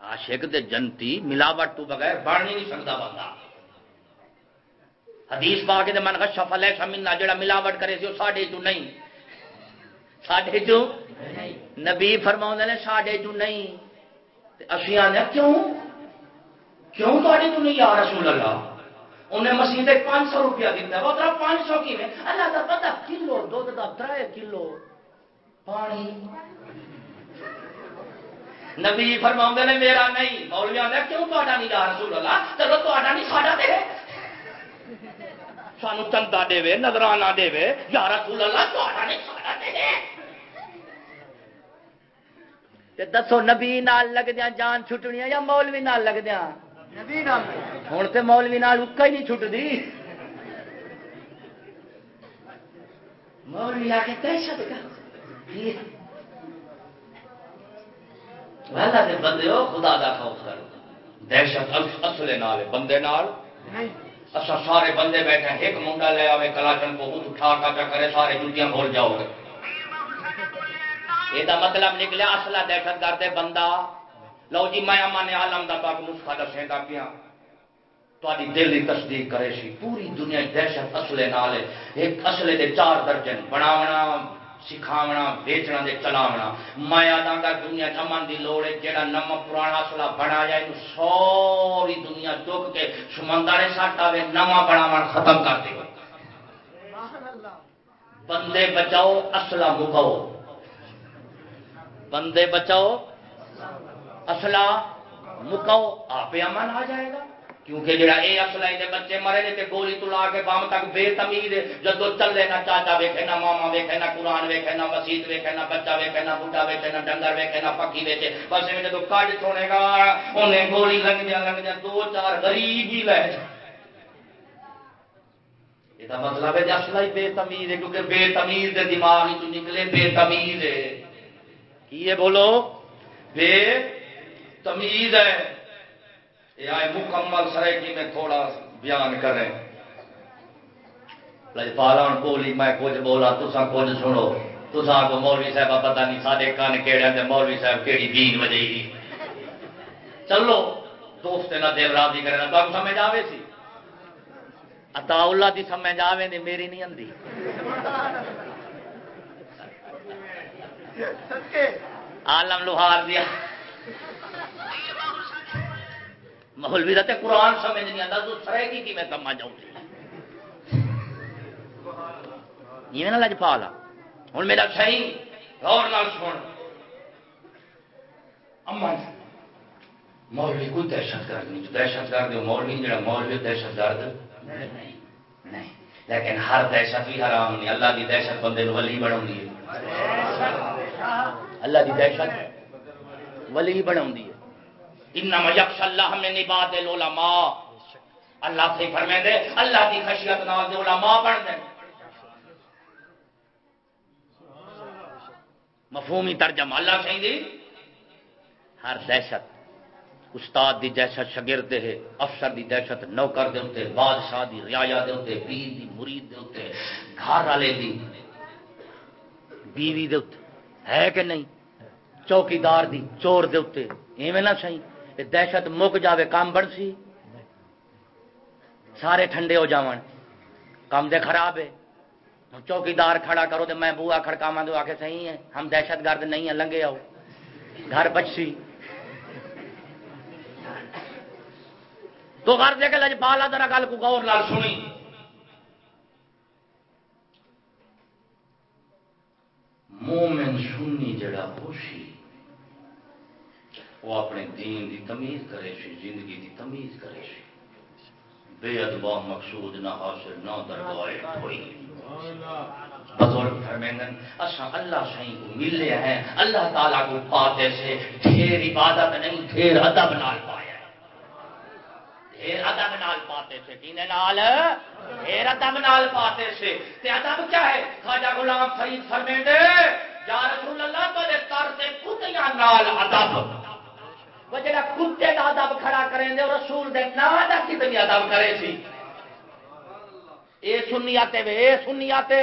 عاشق دے جنتی ملاوٹ تو بغیر بن ہی نہیں سکتا بندہ حدیث پا کے من غش فلے شمنا جڑا ملاوٹ کرے سی وہ ساڈے تو نہیں ساڈے تو نبی فرماؤں نے ساڈے تو نہیں، تے اسی آنے کیوں؟ کیوں ساڈے تو نہیں، یا رسول اللہ؟ انہیں مسیح پانچ سو روپیہ دیتا وہ ترا پانچ سو کی اللہ کا پتہ، کلو دودھ کا ترائے کلو۔ پانی۔ نبی فرماؤں نے، میرا نہیں۔ مولوی آدھا کیوں تا نہیں، یا رسول اللہ؟ چلو تا نہیں، ساڈا دے سانو چندہ دے نظرانہ دے یا رسول اللہ تا نہیں، ساڈا دے تے دسو نبی نال لگ دیا جان چھٹنی یا مولوی نال لگ دیا نبی ہوں تے مولوی نال اکا ہی نہیں چھٹتی مولوی آ کے دے بندے ہو خدا دا خوف کر دہشت اصلے نال بندے نال۔ نہیں۔ اچھا سارے بندے بیٹھے ایک منڈا لے آوے کلاچن کو اٹھا کا کرے سارے جوتیاں بھول جاؤ گے۔ یہ مطلب نکلیا اصلا دہشت گرد بندہ لو جی میں امان عالم دا تک نسخہ دسے گا پیا تاری دل کی تصدیق کرے سی پوری دنیا دہشت اصلے نال ہے ایک اصلے دے چار درجن بناونا سکھاونا بیچنا دے چلاونا میں آدھا گا دنیا چمن دی لوڑ ہے جہاں نم پرانا اصلہ بنایا یہ ساری دنیا چک کے سمندر سٹ آئے نواں بناو ختم کر دے سبحان اللہ بندے بچاؤ اصلہ مکاؤ بندے بچاؤ، اصلہ مکاؤ، آپ امن آ جائے گا۔ کیونکہ جڑا اے اصلہ دے بچے مرے نے تے گولی تلا کے بم تک بے تمیز جدو چلے نہ چاچا ویکھے، نہ ماما ویکھے، نہ قرآن ویکھے، نہ مسیت ویکھے، نہ بچہ ویکھے، نہ بڈھا ویکھے، نہ ڈنگر ویکھے، نہ پکی ویکھے، بس میں جدو کڈ چھوڑے گا انہیں گولی لگ دیا لگ دیا دو چار غریب ہی لے۔ جائے یہ مطلب ہے جی اصلہ ہی بے تمیز ہے، کیونکہ بے تمیز دے دماغ ہی تو نکلے، بے تمیز ہے۔ کی ہے بولو؟ بے تمیز ہے۔ یہ آئے مکمل سرائکی میں تھوڑا بیان کریں۔ لجپالا ہوں بولی میں کچھ بولا تسا کچھ سنو۔ تسا کو مولوی صاحب پتہ نہیں سارے کان کیڑے دے مولوی صاحب کیڑی دین وجہ چلو، دوست نہ دل راضی کرے نا تو سمجھ آوے سی؟ عطا اللہ دی سمجھ آوے نے میری نہیں آندی۔ صدقے عالم لوہار دیا۔ مولوی دا تے قرآن سمجھ نہیں آتا، تو سرے کی کی میں سمجھ جاؤں یہ میں نہ لج پالا ہوں میرا صحیح غور نال سن۔ امن جی، مولوی کوئی دہشت گرد نہیں، دہشت گرد مولوی، جڑا مولوی دہشت گرد۔ نہیں لیکن ہر دہشت بھی حرام نہیں، اللہ دی دہشت بندے ولی بنا اللہ دی دہشت ولی بنا انما یخش اللہ میں نبات العلماء۔ اللہ سے فرمے دے، اللہ دی خشیت نال دے علماء بن دے مفہومی ترجمہ، اللہ صحیح دی؟ ہر دہشت، استاد دی دہشت شگرد ہے، افسر دی دہشت نوکر دے ہوتے بادشاہ دی رعایا دے ہوتے پیر دی مرید دے ہوتے گھر والے دی بیوی دے ہوتے ہے کہ نہیں? چوکیدار دی چور دے ہوتے ایویں نہ صحیح یہ دہشت مک جاوے کام بن سی۔ سارے ٹھنڈے ہو جاون۔ کام دے خراب ہے۔ چوکیدار کھڑا کرو تو میں بوا کھڑکاوا دو آ کے صحیح ہے ہم دہشت گرد نہیں ہیں، لنگے آؤ۔ گھر بچی تو گھر دے کے لج بالا ذرا گل کو غور لال سنی مومن سنی جڑا خوشی وہ اپنے دین دی تمیز کرے سی زندگی دی تمیز کرے سی بے ادبا مقصود نہ حاصل، نہ درگاہ ہوئی بزرگ فرمیندن اچھا اللہ صحیح کو ملے ہیں۔ اللہ تعالیٰ کو پاتے سے ڈھیر عبادت نہیں، ڈھیر ادب نال پایا۔ ہے ڈھیر نال پاتے سے، کینے نال؟ پھر ادب نال پاتے سے۔ تے ادب کیا ہے؟ خواجہ غلام فرید فرمے دے یا رسول اللہ تو دے تر تے کتیاں نال ادب۔ وہ جڑا کتے دا ادب کھڑا کریں دے رسول دے نا دا کتنی ادب کرے سی۔ اے سنیاتے وے، اے سنیاتے۔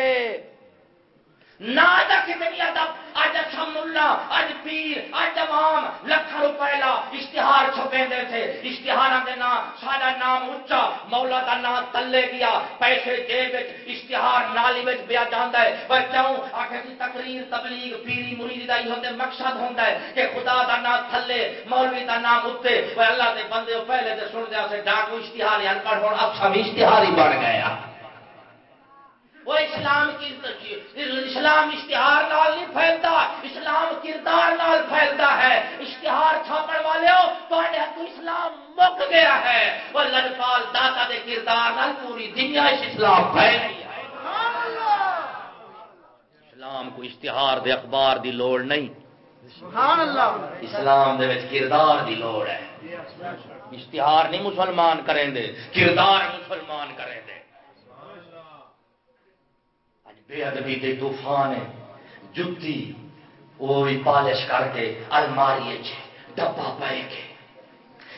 نا دا کتنی ادب اج اچھا ملا اج پیر اج عوام لکھا روپے لا اشتہار چھپے دے تھے۔ اشتہار دے نام سارا نام اچا مولا دا نام تلے گیا۔ پیسے دے وچ، اشتہار نالی وچ بیا جاندا ہے۔ پر کیوں؟ آکھے سی تقریر تبلیغ، پیری مرید دا ہی ہوندے مقصد ہوندا ہے کہ خدا دا نام تھلے، مولوی دا نام اوتے وہ اللہ دے بندے پہلے تے سن دے سے ڈاکو اشتہار یان پر ہن اب سب اشتہار ہی بن گیا۔ وہ اسلام کی اسلام اشتہار نال نہیں پھیلتا، اسلام کردار نال پھیلتا ہے۔ اشتہار چھاپڑ والے ہو تو اسلام مک گیا ہے۔ وہ لجپال داتا دے کردار نال پوری دنیا اس اسلام پھیل گئی ہے۔ اسلام کو اشتہار دے اخبار دی لوڑ نہیں۔ سبحان اللہ اسلام دے وچ کردار دی لوڑ ہے۔ اشتہار نہیں مسلمان کریں دے، کردار مسلمان کریں دے۔ بے ادبی دے طوفان جتی وہ پالش کر کے الماری ڈبا پائے کے،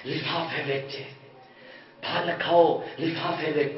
لفافے وچ پھل کھاؤ، لفافے وچ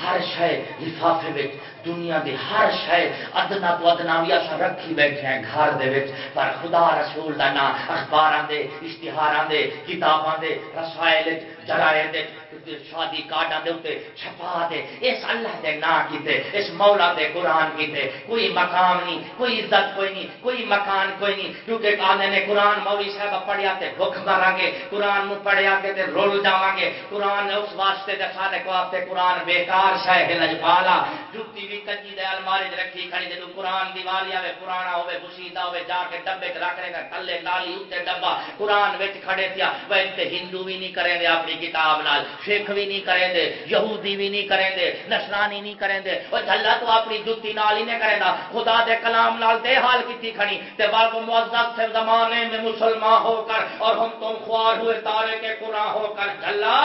ہر شے لفافے وچ دنیا دی ہر شے ادنا تو ادنا بھی اساں رکھی بیٹھے ہیں گھر دے وچ۔ پر خدا رسول دا نام، اخباراں دے، اشتہاراں دے، کتاباں دے، رسائل جرائد وچ شادی کارڈاں دے اوتے چھپا دے۔ اس اللہ دے نام کیتے اس مولا دے قرآن کیتے کوئی مقام نہیں، کوئی عزت کوئی نہیں، کوئی مکان کوئی نہیں۔ کیونکہ کہنے نے قرآن مولوی صاحب پڑھیا تے بھوک مراں گے قرآن نو پڑھیا کے تے رول جاواں گے۔ قرآن اس واسطے دے سارے کو واسطے قرآن بیکار شے ہے لجپالا۔ جُتی بھی کنجی دے الماری وچ رکھی کھڑی تے قرآن دیوالی آوے پرانا ہوے بسیدہ ہوے جا کے ڈبے وچ رکھ رہے تھلے نالی اوتے ڈبا قرآن وچ کھڑے تھیا۔ وہ تے ہندو بھی نہیں کریں دے، اپنی کتاب نال، سکھ بھی نہیں کریں دے، یہودی بھی نہیں کریں دے، نصرانی نہیں کریں دے۔ او جھلا تو اپنی جُتی نال ہی نہیں کرے دا، خدا دے کلام نال دے حال کیتی کھڑی۔ تے بلکہ معزز سے زمانے میں مسلمان ہو کر، اور ہم تم خوار ہوئے تارے کے قرآن ہو کر جھلا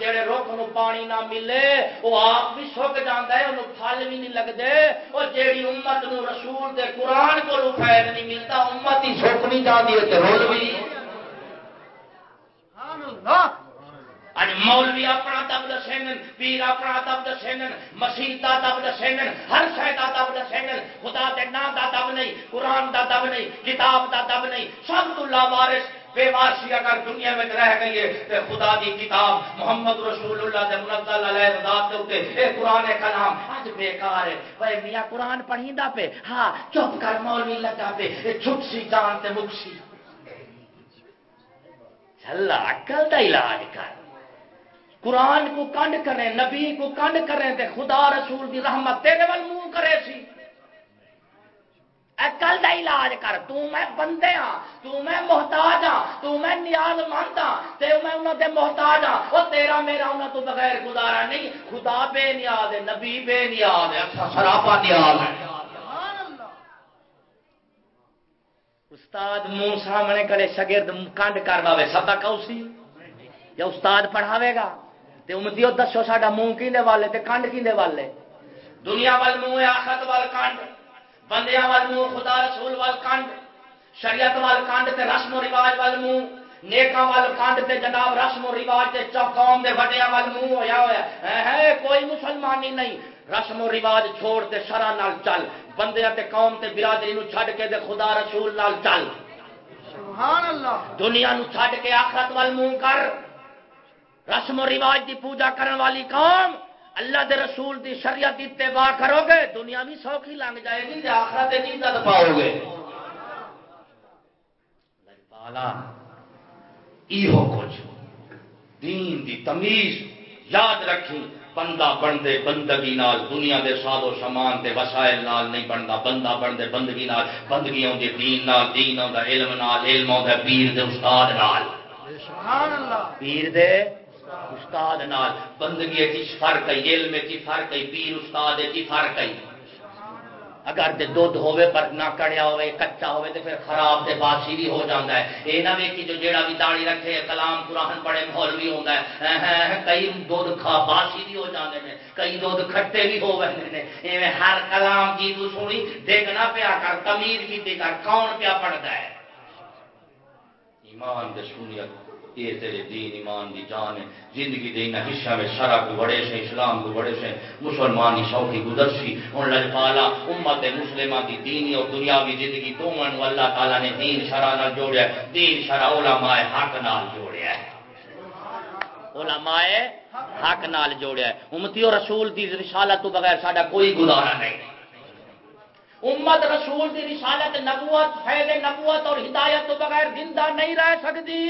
جڑے رخ نو پانی نہ ملے، وہ آپ بھی سک جانا ہے، انہوں پھل بھی نہیں لگتے، اور جیڑی امت نو رسول دے قرآن کو فائد نہیں ملتا، امت ہی سک نہیں جاتی ہے رول بھی۔ اج مولوی اپنا دب دسین، پیر اپنا دب دسین، مسیح دا دب دسین، ہر شے دا دب دسین، خدا دے نام دا دب نہیں، قرآن دا دب نہیں، کتاب دا دب نہیں، سب تو لا لاوارث بے وارسی اگر دنیا میں رہ گئی ہے تو خدا دی کتاب محمد رسول اللہ دے منزل علیہ ذات دے اوتے اے قرآن کلام اج بیکار ہے۔ اوے میاں قرآن پڑھیندا پہ ہاں چپ کر مولوی لگا پہ اے چھٹ سی جان تے مکسی۔ چلا عقل دا علاج کر۔ قرآن کو کنڈ کریں، نبی کو کنڈ کریں تے خدا رسول دی رحمت تیرے ول منہ کرے سی۔ اکل دا علاج کر، تو میں بندے ہاں تو میں محتاج ہاں تو میں نیاز مند ہاں تے میں انہاں دے محتاج ہاں او تیرا میرا انہاں تو بغیر گزارا نہیں، خدا بے نیاز ہے، نبی بے نیاز ہے اچھا سراپا نیاز ہے۔ استاد منہ سامنے کرے شگرد کنڈ کر باوے سبق اسی یا استاد پڑھاوے گا؟ تے امتیو دسو ساڈا منہ کیندے والے، تے کنڈ کیندے والے؟ دنیا وال منہ آخرت وال کنڈ۔ بندیاں وال منہ خدا رسول وال کنڈ شریعت وال کنڈ تے رسم و رواج وال منہ نیکاں وال کنڈ تے جناب رسم و رواج تے قوم دے وڈیاں وال منہ ہویا ہویا۔ ہے ہے کوئی مسلمانی نہیں۔ رسم و رواج چھوڑ تے شرع نال چل۔ بندیاں تے قوم تے برادری نو چھڈ کے تے خدا رسول نال چل۔ سبحان اللہ۔ دنیا نو چھڈ کے آخرت وال منہ کر۔ رسم و رواج دی پوجا کرن والی قوم اللہ دے رسول دی شریعت دی اتباع کرو گے دنیا بھی سوکھی لنگ جائے گی آخرت دی عزت پاؤ گے۔ پالا ایہو کچھ دین دی تمیز یاد رکھی بندہ بنتے بندگی نال دنیا دے ساد و سامان تے وسائل نال نہیں بنتا بندہ بنتے بندگی نال بندگی آدھی دین نال دین آتا علم نال علم آتا پیر دے استاد نال۔ سبحان اللہ۔ پیر دے استاد نال، بندگی کی فرق ہے، علم کی فرق ہے، پیر استاد کی فرق ہے۔ اگر تے دودھ ہوے پر نہ کڑیا ہوے کچا ہوے تے پھر خراب تے باسی بھی ہو جاندا ہے۔ اے نہ ویکھی جو جیڑا بھی داڑھی رکھے، کلام قرآن پڑھے، مولوی ہوندا ہے۔ کئی دودھ کھا باسی بھی ہو جاندے نے، کئی دودھ کھٹے بھی ہو ویندے نے۔ ایویں ہر کلام کی تو سنی دیکھنا پیا کر، تمیز کیتی کر، کون پیا پڑھدا ہے؟ ایمان دے سنیت یہ تیرے دین، ایمان دی جان ہے، زندگی دے انہ حصہ میں شرع کو بڑے سے اسلام کو بڑے سے مسلمانی سوکی گزرسی ان لجپالا امت مسلمہ دی دینی اور دنیاوی زندگی تو من اللہ تعالیٰ نے دین شرع نہ جوڑیا ہے، دین شرع علماء حق نال جوڑیا ہے۔ علماء حق نال جوڑیا ہے۔ امتی اور رسول دی رسالت تو بغیر ساڈا کوئی گزارا نہیں۔ امت رسول دی رسالت نبوت، فیض نبوت اور ہدایت تو بغیر زندہ نہیں رہ سکتی۔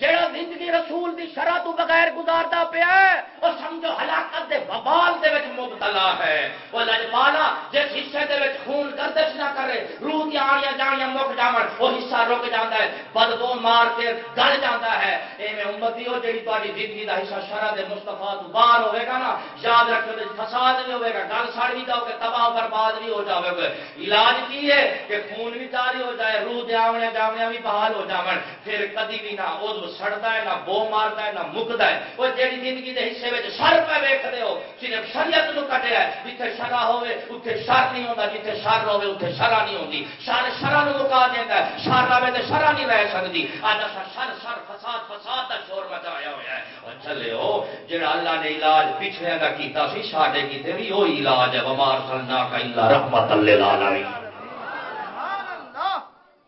جڑا زندگی رسول دی شرح تو بغیر گزارتا پیا وہ سمجھو ہلاکت دے ببال دے وچ مبتلا ہے۔ وہ لجپالا جس حصے دے وچ خون گردش نہ کرے، روح دی آنیاں جانیاں مک جاون وہ حصہ رک جاندا ہے۔ بدبو مار کے گل جاندا ہے۔ ایویں امتی ہو جڑی تہاڈی زندگی دا حصہ شرح دے مصطفی تو باہر ہوے گا نا، یاد رکھو تے فساد بھی ہوے گا، گل سڑ بھی جاؤ گے، تباہ برباد بھی ہو جاوے گا علاج کی ہے کہ خون بھی جاری ہو جائے، روح دے آونے جاونے بھی بحال ہو جاون پھر کدی بھی نہ عضو سڑتا ہے نہ بو مارتا ہے نہ مکتا ہے وہ جیڑی زندگی دے حصے میں سر پہ ویکتے ہو صرف شریعت نو کٹیا ہے جتنے شرا ہوے اتنے شر نہیں ہوتا جتنے شر ہوے اتنے شرا نہیں ہوتی شر شرا نو مکا دینا ہے شر رہے تو شرا نہیں رہ سکتی اج شر شر فساد فساد کا شور مچایا ہوا ہے چلے ہو جڑا اللہ نے علاج پچھلے کا کیتا سی ساڈے کیتے بھی وہی علاج ہے بمار سلنا کا رحمت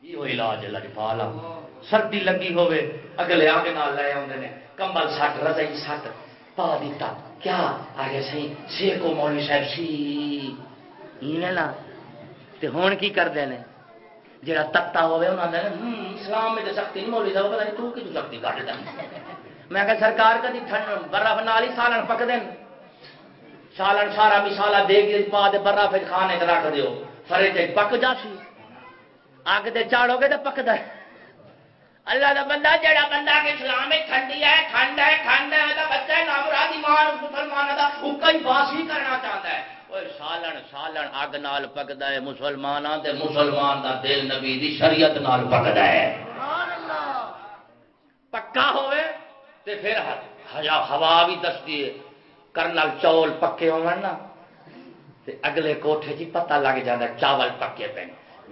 یہ علاج ہے لجپالا سردی لگی ہوئے، اگلے آگے نال لے آتے ہیں کمبل سٹ، رضائی سٹ، پا دیتا، کیا آگے سی سی کو مولوی صاحب سی نا تے ہون کی کر دینے جڑا تتا ہوئے انہوں نے اسلام میں تو سختی نہیں، مولوی صاحب، پتہ نہیں تو کی سختی کٹ دیں میں کہ سرکار کدی ٹھنڈ برف نال ہی سالن پک دین؟ سالن سارا مثالا دے کے پا دے برف کھانے رکھ دیو۔ فرے تے پک جاسی اگ تے چاڑو گے تو پکدا ہے اللہ دا بندہ جڑا بندہ کے اسلام میں ٹھنڈی ہے ٹھنڈ ہے ٹھنڈ ہے دا بچہ ہے نامراد ایمان مسلمان دا کئی باسی کرنا چاہتا ہے۔ اوے سالن سالن اگ نال پکدا ہے مسلماناں تے مسلمان دا دل نبی دی شریعت نال پکدا ہے۔ سبحان اللہ۔ پکا ہوئے تے پھر ہجا ہوا بھی دستی ہے۔ کرنل چول پکے ہون نا تے اگلے کوٹھے جی پتہ لگ جاندا چاول پکے پے۔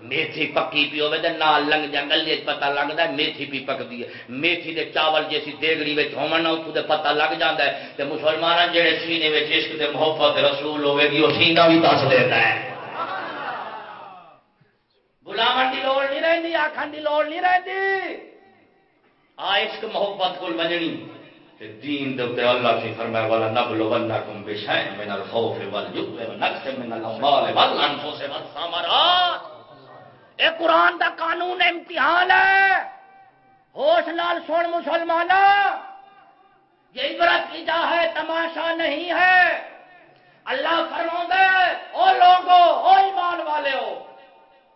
میتھی پکی پی ہوے تے نال لنگ جا گلے پتہ لگدا ہے میتھی پی پکدی ہے۔ میتھی دے چاول جیسی دیگڑی وچ ہون نا اوتھے پتہ لگ جاندا ہے۔ تے مسلماناں جڑے سینے وچ عشق تے محبت رسول ہوے گی، او سینہ بھی دس دیتا ہے۔ بلاون دی لوڑ نہیں رہندی آکھن دی لوڑ نہیں رہندی۔ آ عشق محبت کول منجنی۔ تے دین دے اوتے اللہ سے فرمایا والا نبلو ونکم بشیء من الخوف والجوع ونقص من الاموال والانفس والثمرات. اے قرآن دا قانون امتحان ہے۔ ہوش نال سن مسلمان یہ عبرت کی جا ہے، تماشا نہیں ہے۔ اللہ فرما دے او لوگو، او ایمان والے ہو۔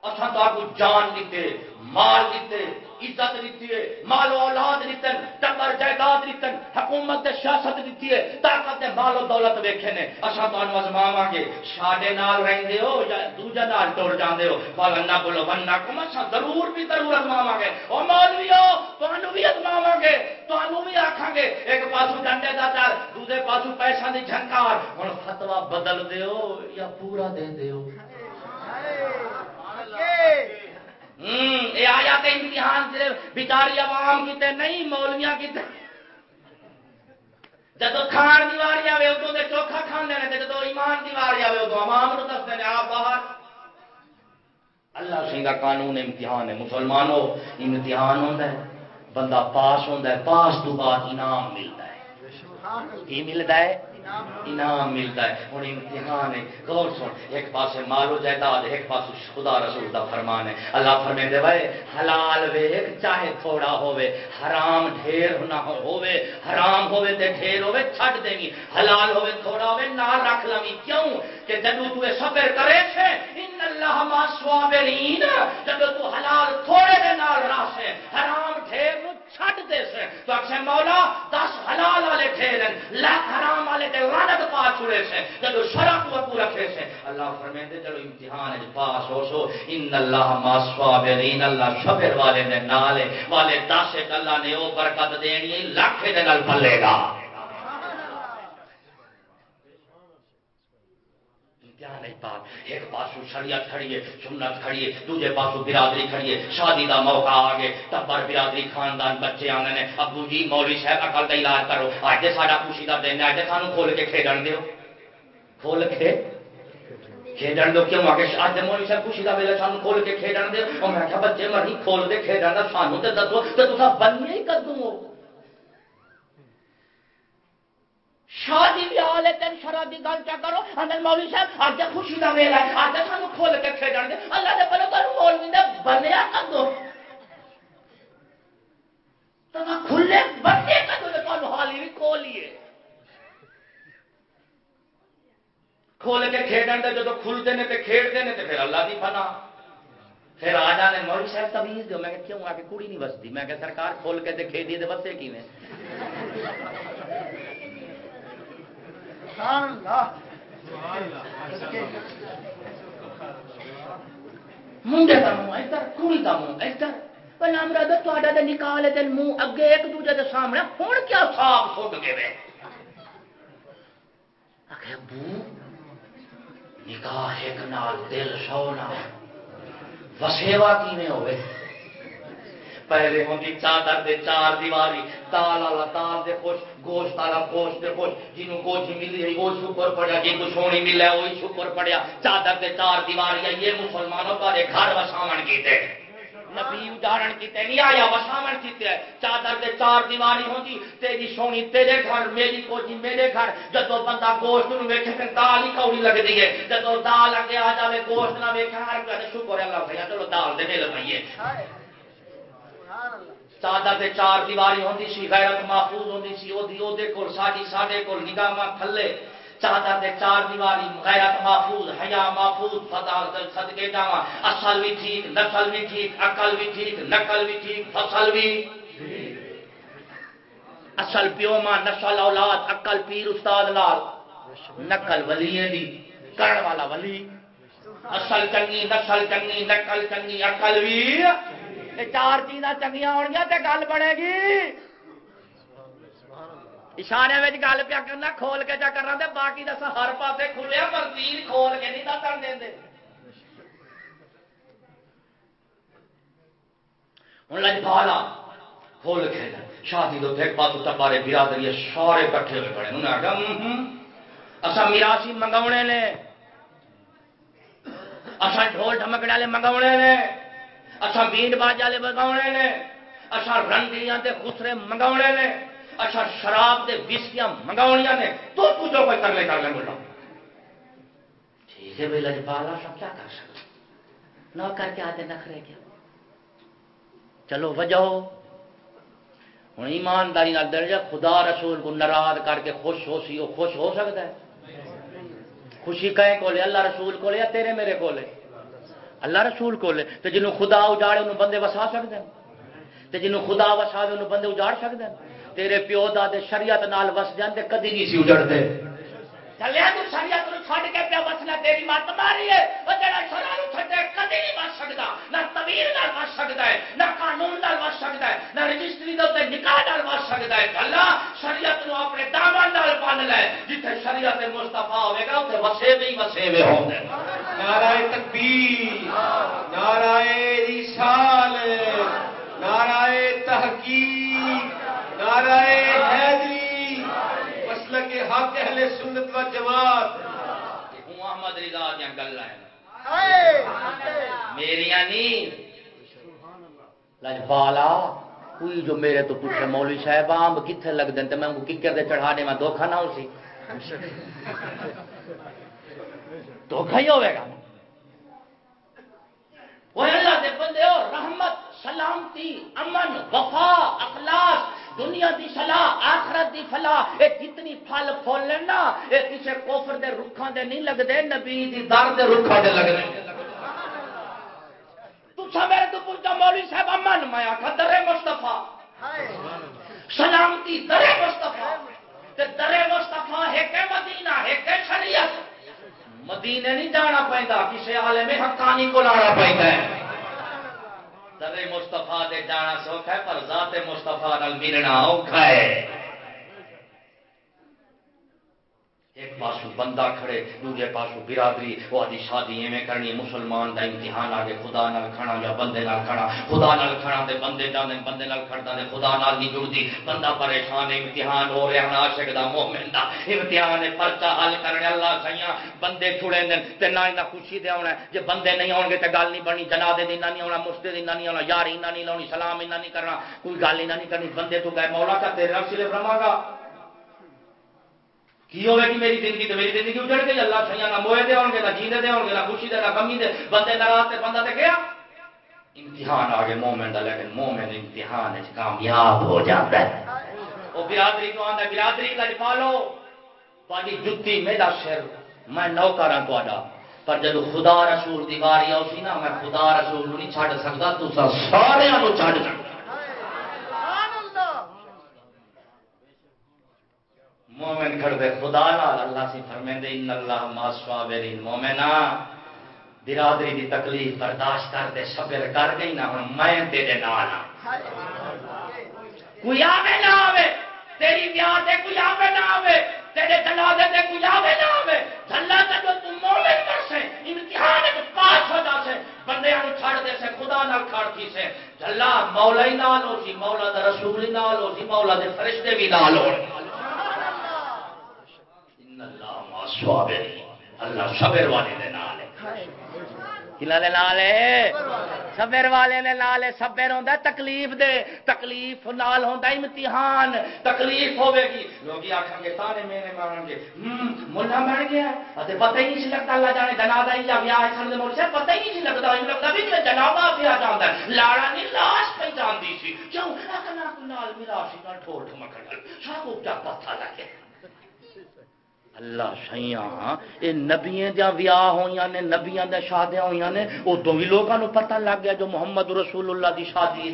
اصل تو آپ جان دیتے، مال دیتے عزت دیتی ہے، مال و اولاد دیتن ٹبر جائیداد دیتن حکومت دے سیاست دیتی ہے، طاقت دے مال و دولت ویکھے نے۔ اسا تانوں ازماواں گے، ساڈے نال رہندے ہو یا دوجا نال ٹر جاندے ہو؟ والا نہ بولو ون کم اسا ضرور بھی ضرور ازماواں گے۔ او مولویو، تانوں بھی ازماواں گے، تانوں بھی آکھاں گے، ایک پاسو ڈنڈے دا چار دوسرے پاسو پیسہ دی جھنکار۔ ہن فتوا بدل دیو یا پورا دے دیو یہ آیا کہ امتحان صرف بیچاری عوام کیتے نہیں مولویاں کیتے جب کھان دی واری آئے ادو تو چوکھا کھانے نے جب ایمان دی واری آئے ادو عوام نو دستے ہیں آپ باہر۔ اللہ سی کا قانون امتحان ہے مسلمانوں امتحان ہوتا ہے بندہ پاس ہوتا ہے پاس تو بعد انعام ملتا ہے۔ کی ملتا ہے؟ انعام ملتا ہے ہوں امتحان ہے۔ غور سن، ایک پاس مال و جائیداد، ایک پاس خدا رسول کا فرمان ہے۔ اللہ فرمے دے بھائی، حلال ویک، چاہے تھوڑا ہوے حرام ڈھیر نہ ہوے حرام ہوے تے ڈھیر ہوے چھڈ دے گی حلال ہوے تھوڑا ہوے نال رکھ لوی کیوں؟ کہ جدو تو صبر کرے چھے ان اللہ ما صابرین جدو تو حلال تھوڑے دے نال راسے، حرام ڈھیر چھٹ دے سے۔ تو اکشے مولا، دس حلال والے ڈھیر لاکھ حرام والے تے لعنت پا چھڑے سے۔ جب شرع تو اپو رکھے سے، اللہ فرمیندے چلو امتحان وچ پاس ہو سو، ان اللہ ما صابرین، اللہ صبر والے دے نال والے دس اللہ نے او برکت دینی، لاکھ دے نال پلے گا۔ امتحان ہے پاک۔ ایک پاسو شریعت کھڑی ہے، سنت کھڑی ہے دوجے پاسو برادری کھڑی ہے۔ شادی دا موقع آ گئے ٹبر برادری خاندان بچے آنے نے، ابو جی مولوی صاحب، اکل دا علاج کرو۔ اج ساڈا خوشی دا دن اج سانو کھول کے کھیڈن دیو۔ کھول کے کھیڈن دو کیوں؟ آگے اج مولوی صاحب خوشی دا ویلے سانو کھول کے کھیڈن دیو۔ او میں کہا، بچے مری کھول دے کھیڈن دا سانو تے دسو تے تساں بننے ہی کدوں ہو؟ شادی بیاہ لے تین شرح دی گل کیا کرو؟ اندر مولوی صاحب، آج خوشی دا ویلا ہے، آج سانو کھول کے کھیڈن دے۔ اللہ دے بلو کر مولوی دے بنیا کدو؟ تو کھلے بندے کدو تے تانوں حالی بھی کھولیے کھول کے کھیڈن دے، جدو کھلتے نے تے کھیڈتے نے تے پھر اللہ دی فنا پھر آ جانے مولوی صاحب تمیز دیو۔ میں کہ کیوں آ کے کڑی نہیں بستی۔ میں کہ سرکار کھول کے تے کھیڈی تے بسے کیویں؟ منڈے کا منہ ادھر کڑی کا منہ ادھر پہلے امرا تو تے نکالے منہ اگے ایک دوجے دے سامنے۔ ہن کیا صاف سٹ گئے وے۔ ابو نکاح ایک نال دل سو نال وسیوا کیویں ہوے پہلے ہوندی چادر دے چار دیواری دال والا دال دے خوش، گوشت والا گوشت دے خوش، جنوں گوشت ملی ہے وہ شکر پڑیا جن کو سونی ملا وہی شکر پڑیا۔ چادر دے چار دیواری ہے یہ مسلمانوں تارے گھر وساون کیتے نبی اجارن کیتے نہیں آیا وساون کیتے چادر دے چار دیواری ہوندی، تیری سونی تیرے گھر، میری کوجی میرے گھر۔ جدو بندہ گوشت نو ویکھے تے دال ہی کوڑی لگدی ہے۔ جدو دال اگے آ جاوے، گوشت نہ ویکھے ہر کوئی شکر ہے اللہ بھیا چلو دال دے مل پئیے سبحان چادر چار دیواری ہوندی سی، غیرت محفوظ ہوندی سی، او دی او دے کول، ساڈی ساڈے کول نگاہ تھلے۔ چادر دے چار دیواری، غیرت محفوظ، حیا محفوظ فضا صدقے جاواں اصل بھی ٹھیک، نسل بھی ٹھیک، عقل بھی ٹھیک، نقل بھی ٹھیک، فصل بھی اصل پیو ماں، نسل اولاد، عقل پیر استاد لال۔ نقل ولی دی، کرن والا ولی۔ اصل چنگی، نسل چنگی، نقل چنگی، عقل بھی چار چیزاں چنگیا ہو گل بنے گی اشارے میں گل پیا کرنا کھول کے چا کرنا باقی دس ہر پاسے کھلیا پر تیر کھول کے نہیں دس دیں ہوں لجپالا کھول کے شادی تو ایک پاس ٹپارے برادری سارے کٹھے ہوئے پڑے انہیں آخیا اصا میراسی منگونے نے اصا ڈھول ڈھمکڑے والے منگونے نے اچھا بینڈ باج والے منگاونے نے اچھا رنگیاں تے خسرے منگاونے نے اچھا شراب تے وسکیاں منگاونیاں نے تو پوچھو کوئی کرنے کر لیں بولو ٹھیک ہے بھائی لجپالا سب کیا کر سکتے نہ کر کے آتے نخرے کیا؟ چلو وجہ ہوں ایمانداری نال درجہ خدا رسول کو ناراض کر کے خوش ہو سی وہ خوش ہو سکتا ہے؟ خوشی کہیں کو لے اللہ رسول کو لے یا تیرے میرے کو لے اللہ رسول کو لے تو جنوں خدا اجاڑے، انہوں بندے وسا سکتے ہیں۔ تو جنوں خدا وسا انہوں بندے اجاڑ سکتے ہیں۔ تیرے پیو دادے شریعت نال وس جاندے، کدی نہیں سی اجڑتے چلے تو شریعت نو چھڈ کے پیا وسنا تیری مت ماری ہے او جڑا شرع نو چھڈے کدی نہیں وس سکدا نہ طویل نال وس سکدا ہے نہ قانون نال وس سکدا ہے نہ رجسٹری دے تے نکاح نال وس سکدا ہے اللہ شریعت نو اپنے دامن نال بن لے جتھے شریعت مصطفی ہوے گا اوتھے وسے وی وسے وے ہوندے نعرہ تکبیر نعرہ رسال نعرہ تحقیق نعرہ حیدری مسلک حق اہل سنت و جماعت۔ ہوں احمد رضا نہیں لجپالا کوئی جو میرے تو پوچھے مولوی صاحب آمب کتنے لگ دیں تو میں ان کو ککر دے چڑھانے میں دھوکھا نہ ہو سی۔ دھوکھا ہی ہوئے گا۔ وہ اللہ دے بندے ہو رحمت سلامتی امن وفا اخلاص دنیا دی صلاح، آخرت دی فلاح، اے کتنی پھل پھولن لینا اے کسے کوفر دے رکھاں دے نہیں لگدے، نبی دی دار دے رکھاں دے لگدے۔ تسا میرے تو پوچھا مولوی صاحب امن مایا آخا در مستفا سلامتی در مستفا در مستفا کہ مدینہ ہے کہ شریعت۔ مدینے نہیں جانا پہنتا کسی عالم حقانی کو لانا پہنتا ہے۔ در مستفا دے جانا سوکھا ہے پر ذات مستفا نال ملنا اوکھا ہے۔ ایک پاسو بندہ کھڑے، دوجے پاسو برادری، وہ آدھی شادی ایویں کرنی، مسلمان دا امتحان آگے خدا نال کھڑا یا بندے نال کھڑا۔ خدا نال کھڑا تے بندے جانے بندے نال کھڑتا تے خدا نال نہیں جڑتی بندہ پریشان، امتحان ہو رہا عاشق دا مومن دا۔ امتحان پرچا حل کرنے، اللہ سیاں بندے چھڑے دین تے نہ انہاں خوشی دے آونا۔ جے بندے نہیں آون گے تے گل نہیں بنی، جنازے دی نہیں آونا مسجد دی نہیں آونا، یاری نہ نہیں لاونی سلام نہ نہیں کرنا، کوئی گل نہ نہیں کرنی۔ بندے تو گئے مولا کا، تیرے رب سلے فرما گا کی ہوے گی میری زندگی تو میری زندگی اجڑ گئی اللہ سیاں نہ موئے دے ہون گے نہ جیندے دے ہون گے نہ خوشی دے نہ غمی دے بندے ناراض تے بندہ تے گیا امتحان آ گئے مومن دا لیکن مومن امتحان وچ کامیاب ہو جاتا ہے او برادری تو آندا برادری لج پالو تہاڈی جُتی میرا سر میں نوکر ہاں تہاڈا پر جب خدا رسول دی واری آوسی نا میں خدا رسول نہیں چھڈ سکدا تساں سارے نو چھڈ سکدا سبحان اللہ مومن کھڑ دے خدا نال اللہ سی فرمیندے ان اللہ ما صابرین مومنا برادری دی تکلیف برداشت کر دے، صبر کر گئی نا ہن میں تیرے نال ہاں کوئی آوے نہ آوے، تیری بیاہ تے کوئی آوے نہ آوے، تیرے جنازے تے کوئی آوے نہ آوے۔ اللہ تے جو تم مومن کر سے امتحان وچ پاس ہو جا سے بندے نو چھڑ دے سے، خدا نال کھڑ تھی سے۔ اللہ مولا ہی نال ہو سی، مولا دا رسول ہی نال ہو سی، مولا دے فرشتے بھی نال ہو۔ اللہ اللہ صبر والے دے نال ہے. کلا دے نال ہے؟ صبر والے نال ہے صبر ہوندا تکلیف دے. تکلیف نال ہوندا امتحان. تکلیف ہوے گی. لوگ آکھن گے، سارے میرے مانن گے. مولا بن گیا اتے پتہ ہی نہیں لگتا اللہ جانے، جنازہ ہی یا بیاہ دے مول سے پتہ ہی نہیں لگتا یہ لگتا بھی کہ جنازہ پیا جاندا ہے. لاڑا نہیں لاش پہچان دی سی. کیوں؟ اکنا کو نال سی نال ٹھوڑ سب کو پتہ لگے؟ اللہ سیاں یہ نبیاں دیا ویاہ ہوئی نے، نبیاں دیا شادیاں ہوئی نے ادو بھی لوگوں پتہ لگ گیا جو محمد رسول اللہ دی شادی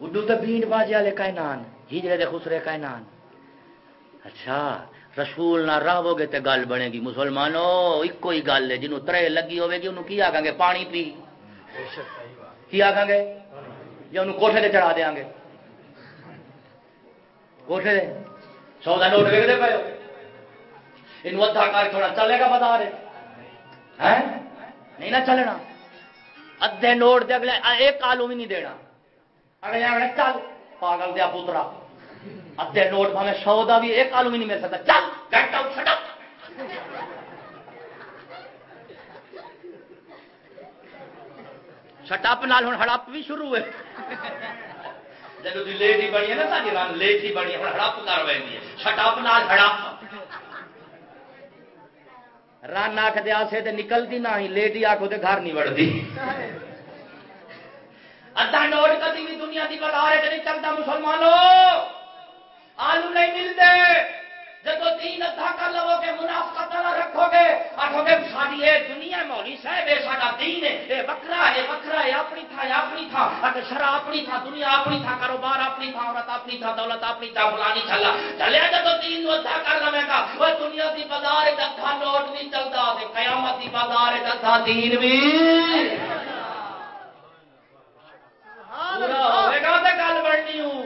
اردو تو بینڈ بازی والے کائنان ہجرے دے خسرے کائنان اچھا رسول نہ راہو گے تے گل بنے گی۔ مسلمانوں ایکو ہی گل ہے، جنوں ترے لگی ہوے گی انہوں کی آکھاں گے؟ پانی پی۔ کی آکھاں گے؟ یا انہوں کوٹھے تے چڑھا دیاں گے؟ کوٹھے دے سو کا نوٹ ویکتے پے ہو۔ یہ ادھا کر تھوڑا چلے گا بتا رہے نہیں نہ چلنا۔ ادھے نوٹ دے اگلے ایک آلو بھی نہیں دینا۔ اگلے آگے چل۔ پاگل دیا پوترا۔ ادھے نوٹ میں سو کا بھی ایک آلو بھی نہیں مل سکتا۔ چل۔ Get out shut up shut up نال ہوں ہڑپ بھی شروع ہے جب لیٹ ہی بنی ہے نا ساری رنگ لیٹ ہی بنی ہوں ہڑپ کر پی ہے۔ شٹاپ نال ہڑپ۔ رن آخ دیا سے تے نکلتی نہ ہی لیٹ ہی آخو تے گھر نہیں بڑھتی ادھا نوٹ کدی بھی دنیا کی بازار نہیں چلتا مسلمانوں آلو نہیں ملتے جب تین ادھا کر لو گے منافقت نہ رکھو گے آخو گے ساری یہ دنیا مولی صاحب یہ سارا دین ہے یہ وکرا ہے وکرا ہے اپنی تھا یا اپنی تھا اگر شرح اپنی تھا دنیا اپنی تھا کاروبار اپنی تھا عورت اپنی تھا دولت اپنی تھا فلانی چلا چلے جب تین نو ادھا کر لو گا وہ دنیا کی بازار ادھا نوٹ نہیں چلتا قیامت کی بازار ادھا دین بھی۔ پورا ہوئے گا تو گل بننی ہوں۔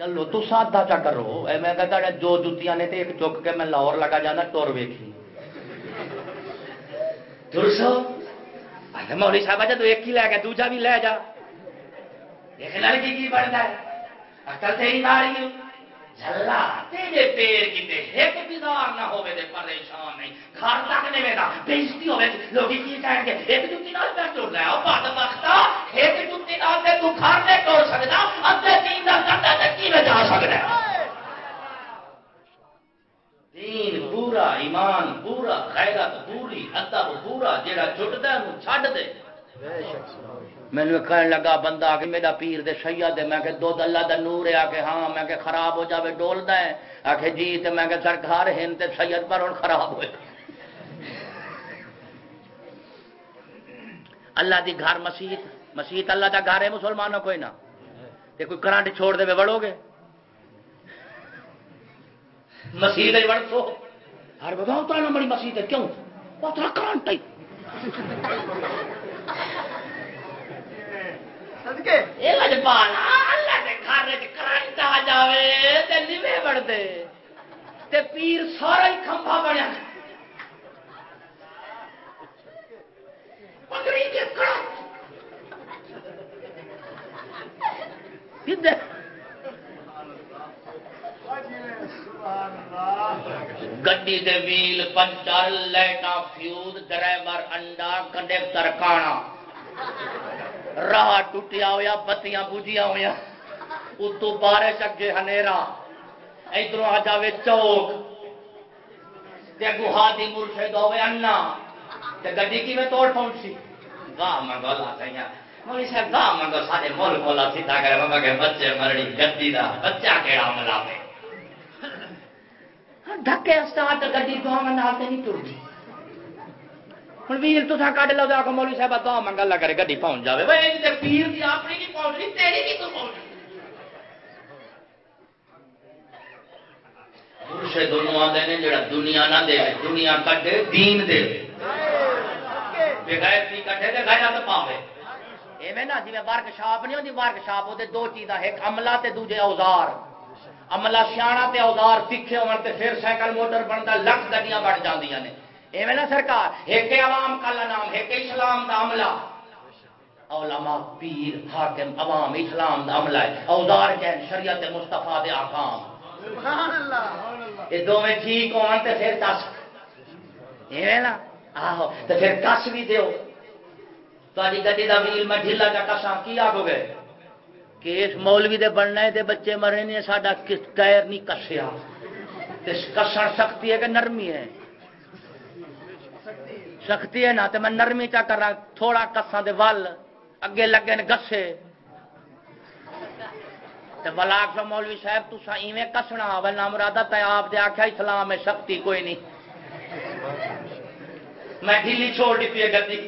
چلو تو سادہ چا کرو اے میں کہتا ہے دو جتیاں نے تے ایک چک کے میں لاہور لگا جانا ٹور ویکھی ترسو مولی صاحب جب ایک ہی لے گیا دوجا بھی لے جا ایک لڑکی کی بنتا ہے اکل تیری ماری جلا تیرے پیر کی تے ایک بیدار نہ ہوے تے پریشان نہیں گھر تک نہیں ویدا بےزتی ہوے لوگ کی کہیں گے ایک جتی نال پہ ٹور لے او بات وقتا ایک جتی نال تے تو گھر نہیں ٹور سکدا ادھے دین دا کردا تے کی میں جا سکدا دین پورا ایمان پورا غیرت پوری ادب پورا جیڑا چھٹدا ہے نو چھڈ دے بے شک مینو کہنے لگا بندہ آ میرا پیر دے سید ہے میں کہ دودھ اللہ دا نور ہے آ کے ہاں میں کہ خراب ہو جاوے ڈولدا ہے آ کے جی تے میں کہ سرکار ہن تے سید پر ہن خراب ہوئے اللہ دی گھر مسیت مسیت اللہ دا گھر ہے مسلمانوں کوئی نہ تے کوئی کرنٹ چھوڑ دے وڑو گے مسیح بڑھ سو ہر بتاؤ اترا بڑی مسیح ہے کیوں اترا کرانٹ صدقے لجپالا اللہ دے گھر وچ کرنٹ آ جاوے تے تے پیر سارا ہی کھمبا بنیا پگڑی کے کدے گڈی دے ویل پنچر لائٹاں فیوز ڈرائیور انڈا کنڈکٹر کانا راہ ٹوٹیا ہوا بتیاں بجیا ہوا اتو بارش اگے ہنیرا۔ ادھر آ جائے چوک۔ گوہا مرشد انا۔ گڈی کی توڑ پہنچی؟ گاہ منگو لا مولی صاحب، گاہ منگو سارے مول مولا سیدھا کرے۔ مما بچے مرنی، گڈی دا بچہ کیڑا ملا ہاں، دھکے اسٹارٹ گڈی گاہ نہیں ٹرتی۔ ہوں ویل تو کڈ لو آ مولوی صاحب دعا منگا لا کرے گڈی پہنچ جائے بھائی پیر کی اپنی کی پہنچنی تیری کی تو پہنچنی مرشد دونوں جڑا دنیا نہ دے دنیا دین دے بغیر کی کٹے تے غیرت پاوے ایویں نا جی ورک شاپ نہیں ہوتی ورک شاپ وہ دو چیزاں ایک عملہ تے دوجے اوزار عملہ سیاح تے اوزار تکھے ہون تے پھر سائیکل موٹر بنتا لکھ گڈیاں بڑھ جاندیاں نے ایویں نا سرکار ایک عوام کا نام ایک اسلام دا عملہ۔ علماء پیر حاکم عوام اسلام دا عملہ ہے۔ اوزار جن شریعت مصطفیٰ دے سبحان اللہ دونوں ٹھیک ہون تے پھر ایویں نا آہو تے پھر کس بھی دیو۔ تاری گڈی دا ویل میں ڈھیلا جا کساں کی آگو گئے کہ اس مولوی دے بننا ہے تے بچے مرے نے ساڈا ٹائر نہیں کسیا۔ تے کسن سختی ہے کہ نرمی ہے۔ سختی ہے نا تے میں نرمی چا کرا تھوڑا کساں دے ول اگے لگے نے گسے۔ تے بلاک سو مولوی صاحب تسا ایویں کسنا ول نام مرادہ تے آپ دے آکھیا، اسلام میں سختی کوئی نہیں۔ میں ڈھیلی چھوڑ دیتی ہے گدی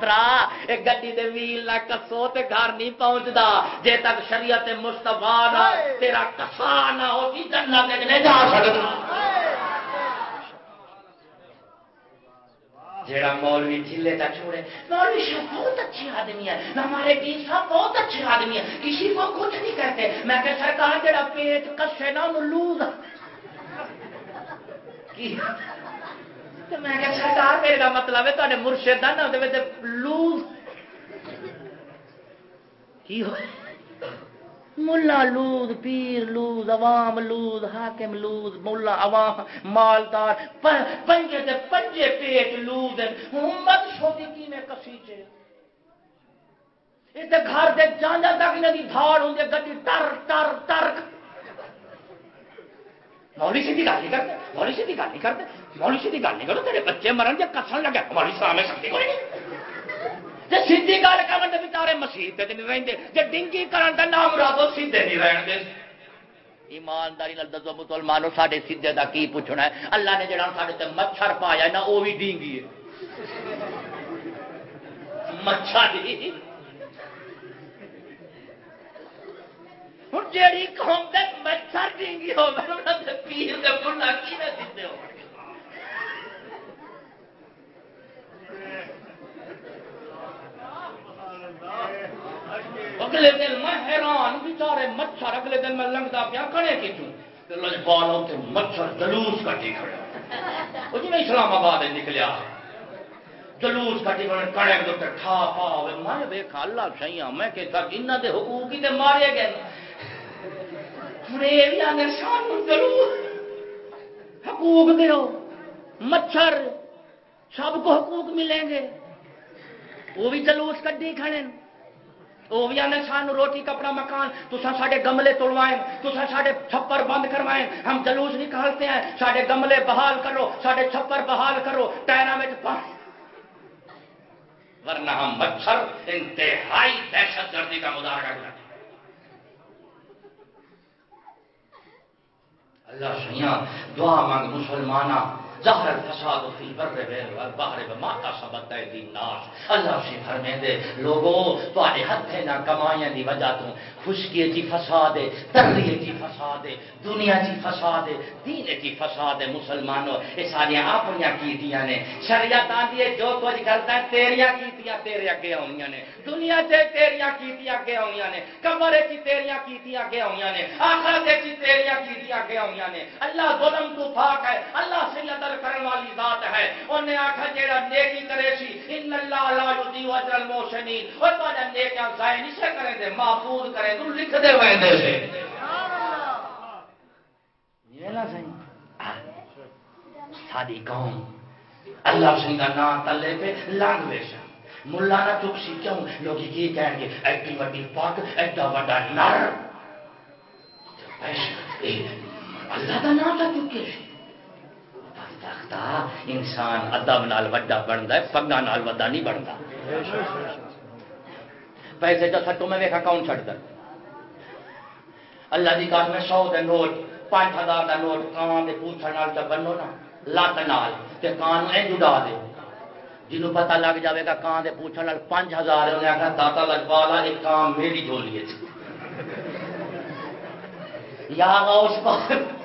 برا ایک ویل نہ کسو تے گھر نہیں پہنچدا۔ جے تک شریعت مصطفی نہ، تیرا کسا نہ ہو جی جنت نہیں جا سکدا۔ جیڑا مولوی ڈھیلے کا چھوڑے مولوی صاحب بہت اچھی آدمی ہے ہمارے پیر صاحب بہت اچھے آدمی ہے کسی کو کچھ نہیں کرتے میں کہ سرکار جیڑا پیٹ کسے نہ انہوں لوز میں کہ سرکار میرے کا مطلب ہے تے مرشد ہے نا لوز کی ہوئے ملا لود پیر لود عوام لود حاکم لود ملا عوام، مالدار پنجے دے پنجے پیٹ لود امت چھوٹی کی میں کسی چے؟ تے گھر دے جانا تک انہاں دی دھاڑ ہوندے گڈی ٹر ٹر ٹر مولوی سی گل نہیں کرتے مولوی سی گل نہیں کرتے مولوی سی گل نہیں کرو تیرے بچے مرن جے کسن لگے مولوی صاحب میں سکتی کوئی نہیں۔ جی سیدھی گل کرن تے بیچارے مسیح تے نہیں رہندے جے ڈنگی کرن تے نام مرادو سیدھے نہیں رہندے ایمانداری نال دسو مسلمانوں ساڈے سیدھے دا کی پوچھنا ہے اللہ نے جڑا ساڈے تے مچھر پایا نا او وی ڈینگی ہے مچھر ہی ہن جیڑی قوم تے مچھر ڈینگی ہوے انہاں تے پیر تے بڑا کیویں سیدھے ہو اگلے دن میں حیران، بیچارے مچھر اگلے دن میں لنگتا پیا، کھڑے کی توں؟ لجپال مچھر جلوس کٹی کھڑا وہ جی میں اسلام آباد نکلیا۔ جلوس کٹی کھڑے کڑے کے اتنے ٹھا پا میں ویکھا اللہ سیاں میں کہ تک دے حقوق ہی تے مارے گئے۔ ہن اے سانو جلوس۔ حقوق دیو مچھر، سب کو حقوق ملیں گے۔ وہ بھی جلوس کڈی کھڑے۔ وہ بھی آنے سانو روٹی کپڑا مکان، تو ساڈے گملے توڑوائیں، تو ساڈے چھپر بند کروائیں۔ ہم جلوس نکالتے ہیں ساڈے گملے بحال کرو ساڈے چھپر بحال کرو ٹائر میں ورنہ ہم مچھر انتہائی دہشت گردی کا مظاہرہ کرتے ہیں۔ اللہ سیاں دعا مانگ مسلمانہ ظاہر الفساد فی البر والبحر بما کسبت ایدی الناس۔ اللہ سے فرمے دے لوگو، تواڈے ہتھے نہ کمائیاں دی وجہ تو خشکی جی فساد ہے ترری جی فساد ہے، دنیا جی فساد ہے، دین جی فساد ہے، مسلمانوں یہ ساری اپنیاں کیتیاں نے۔ شریعت آندی ہے، جو کچھ کرتا ہے، تیریاں کیتیاں تیرے اگے آونیاں نے۔ دنیا تے تیریاں کیتیاں اگے آونیاں نے۔ قبر وچ تیریاں کیتیاں اگے آونیاں نے۔ آخرت وچ تیریاں کیتیاں اگے آونیاں نے۔ اللہ ظلم تو پاک ہے، اللہ سے عدل کرن والی ذات ہے۔ اونے آکھا جیڑا نیکی کرے سی، ان اللہ لا یضیع اجر المحسنین۔ او تو نیکیاں ضائع نہیں سے کرے دے، محفوظ کرے تو لکھ دے ویندے سے یہ نہ صحیح ساری قوم، اللہ سنگا نام تلے پہ لنگ ویسا ملا نہ چک سی کیوں؟ لوگ یہ کہیں گے، ایڈی وڈی پاک، ایڈا وڈا نر۔ اللہ کا نام تھا چکے سی انسان ادب نال وڈا بنتا ہے پگا نال وڈا نہیں بنتا پیسے جو سٹو میں ویکھا، کون چھڑ کر اللہ کی کار میں سو دے نوٹ، پانچ ہزار کا نوٹ کان کے پوچھنے نال بنو نا، لت نال، تے کان اے جڑا دے۔ جنوں پتہ لگ جاوے گا کان دے پوچھنے نال پانچ ہزار انہیں آخر داتا لجپالا ایک کام میری جھولی ہے۔ یا اس پر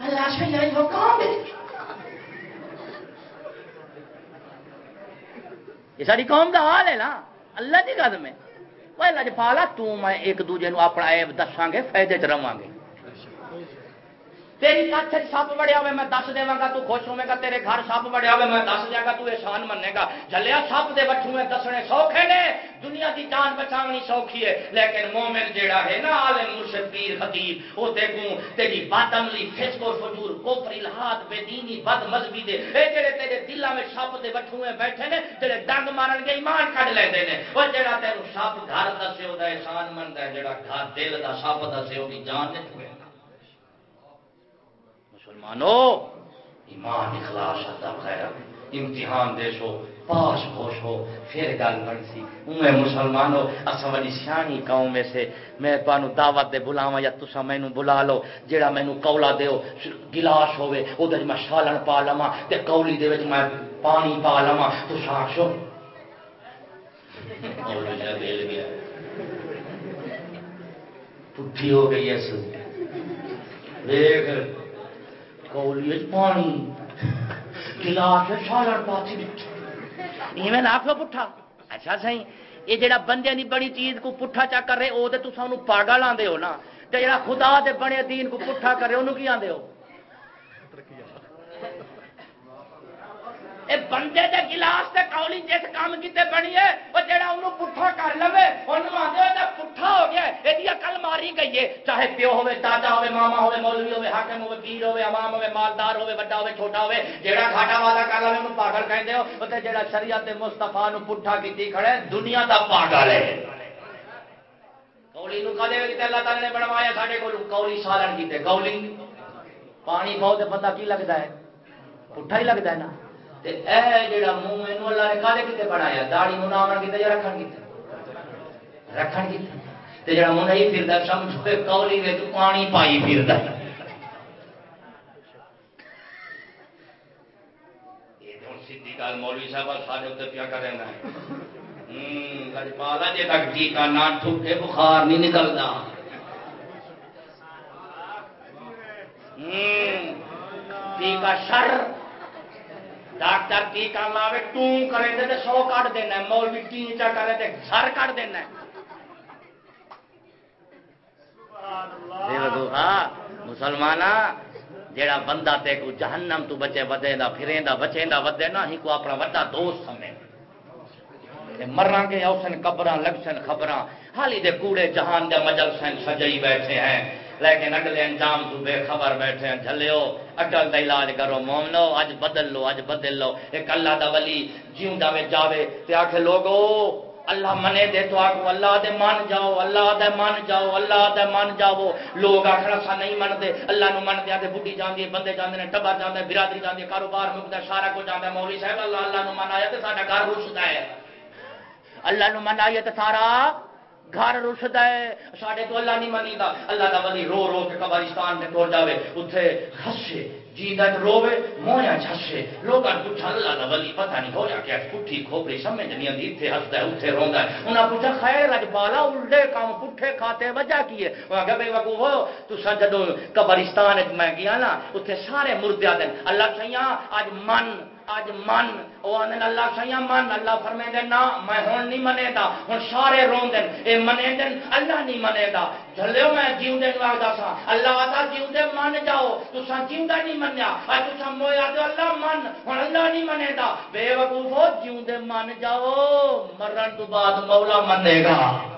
اللہ سے یہی ہو کام دے یہ ساری قوم کا حال ہے نا۔ اللہ کی قدم ہے۔ وہ اللہ جی پالا، تو میں ایک دوجے نو اپنا ایب دساں گے، فائدے چ رواں گے۔ تیری کچھ سپ بڑیا ہوئے میں دس دے گا تو خوش ہوے گا، تیرے گھر سپ بڑیا ہوئے میں دس دیا گا تو احسان منے گا۔ جلیا سپ دے بچوں میں دسنے سوکھے نے۔ دنیا دی جان بچاونی سوکھی ہے، لیکن مومن جیڑا ہے نا عالم مرشد پیر خطیب، او دیکھوں تیری بد عملی فسق و فجور کوفر الہات بے دینی بد مذہبی دے۔ اے جڑے تیرے دلاں میں سپ دے بچوں میں بیٹھے نے، تیرے ڈنگ مارن گے، ایمان کڈ لیندے نے۔ او جڑا تینو سپ گھر دسے او دا احسان مندا ہے جڑا گھر دل دا سپ دسے او دی جان نہیں چھوے مسلمانو، ایمان اخلاص ادب غیرت امتحان دے سو پاس خوش ہو، پھر گل بن سی اوے مسلمانو اسا وڈی سیانی قوم میں سے. میں تانوں دعوت دے بلاواں یا تساں مینوں بلا لو، جیڑا مینوں کولا دیو گلاس ہوے او دے میں سالن پا لواں تے کولی دے وچ میں پانی پا لواں. تساں آکھو پٹھی ہو گئی اس دیکھ کولی پانی۔ گلاس سالن پاتی ایویں آخو پٹھا۔ اچھا سی یہ جڑا بندے دی بڑی چیز کو پٹھا چا کر رہے وہ تو تصا پاگل آدھے ہو نا۔ تے جڑا خدا دے بنے دین کو پٹھا کرے انہوں کی آندے ہو؟ اے بندے دے گلاس تے کولی جس کام کیتے بنی ہے، وہ جڑا انہوں پٹھا کر لوے، انہوں آدھے ہو پٹھا ہو گیا یہ عقل ماری گئی ہے۔ چاہے پیو ہوے دادا ہوے، ماما ہوے، مولوی ہوے، حاکم ہوے، پیر ہوے، عوام ہوے، مالدار ہوے، بڑا ہوے، چھوٹا ہوے جڑا گھاٹا والا کر لوے انہوں پاگل کہندے ہو۔ او تے شریعت مصطفی نو پٹھا کیتی کھڑے دنیا دا پاگل ہے۔ کولی نو کدے وچ اللہ تعالی نے بنوایا ساڈے کول کولی سالن کیتے کولی پانی پاؤ تے پتہ کی لگدا ہے؟ پٹھا ہی لگدا ہے نا۔ تے اے جڑا منہ اینو اللہ نے کالے کیتے بنایا؟ داڑھی مناون کیتے یا رکھن کیتے؟ رکھن کیتے۔ تے جڑا منہ نہیں پھردا، سمجھو کہ کولی وچ پانی پائی پھردا یہ تو سیدھی گل مولوی صاحب سارے اتنے پیا کریں گے لجپالا جی تک ٹیکا نہ ٹھوکے بخار نہیں نکلتا ٹیکا شر۔ ڈاکٹر ٹیکا لاوے ٹوں کرے دے تے سو کٹ دینا مولوی ٹین چا کرے تے سر کٹ دینا مسلمان جیڑا بندہ تے کو جہنم تو بچے ودے دا پھریں دا بچے دا ودے نا ہی کو اپنا وڈا دوست سمجھے۔ مرنا کے اوسن قبراں لگسن خبراں حالی دے کوڑے جہان دے مجل سن سجائی بیٹھے ہیں۔ لیکن اگلے انجام تو بے خبر بیٹھے ہیں، جھلیو اٹل دا علاج کرو، مومنو، اج بدل لو، اج بدل لو، ایک اللہ دا ولی جیوندا وچ جاوے تے آکھے لوگو، اللہ منے دے تو آگو اللہ دے مان جاؤ، اللہ دے مان جاؤ، اللہ دے مان جاؤ۔ لوگ آخر سا نہیں من دے اللہ نو من دیا بڈی جاندی بندے جاندے نے، ٹبر جاندے برادری جاندی کاروبار مکتا سارا کچھ جاندے مولوی صاحب، اللہ اللہ نو من آیا تے ساڈا گھر رسدا ہے۔ اللہ نو من آیا تے سارا گھر رسد ہے۔ ساڈے تو اللہ نہیں منی دا اللہ دا ولی رو رو کے قبرستان تے ٹر جاوے۔ اوتھے ہسے جیندا تے روے مویا چھسے لوکاں پوچھا، اللہ دا ولی پتہ نہیں ہویا کہ پٹھی کھوپڑی سمجھ نہیں آندی ایتھے ہسدا ہے اوتھے روندا ہے۔ انہاں پوچھا، خیر اج بالا الٹے کام پٹھے کھاتے وجہ کی ہے؟ وہ کہ بے وقوف ہو تساں جدوں قبرستان وچ میں گیا نا اوتھے سارے مردے آدن اللہ سیاں اج من اج من وہ آدھے اللہ سیا من، اللہ فرمے دے نا، میں ہوں نہیں منے دا ہوں سارے رو دین اے منے دین اللہ نہیں منے دا چلو میں جیو دین واگدا سا اللہ آتا جیو دے من جاؤ تسا جیو دا نہیں منیا۔ اے تسا مویا دے اللہ من ہوں اللہ نہیں منے دا بے وقوف ہو جیو دے من جاؤ، مرن تو بعد مولا منے گا اج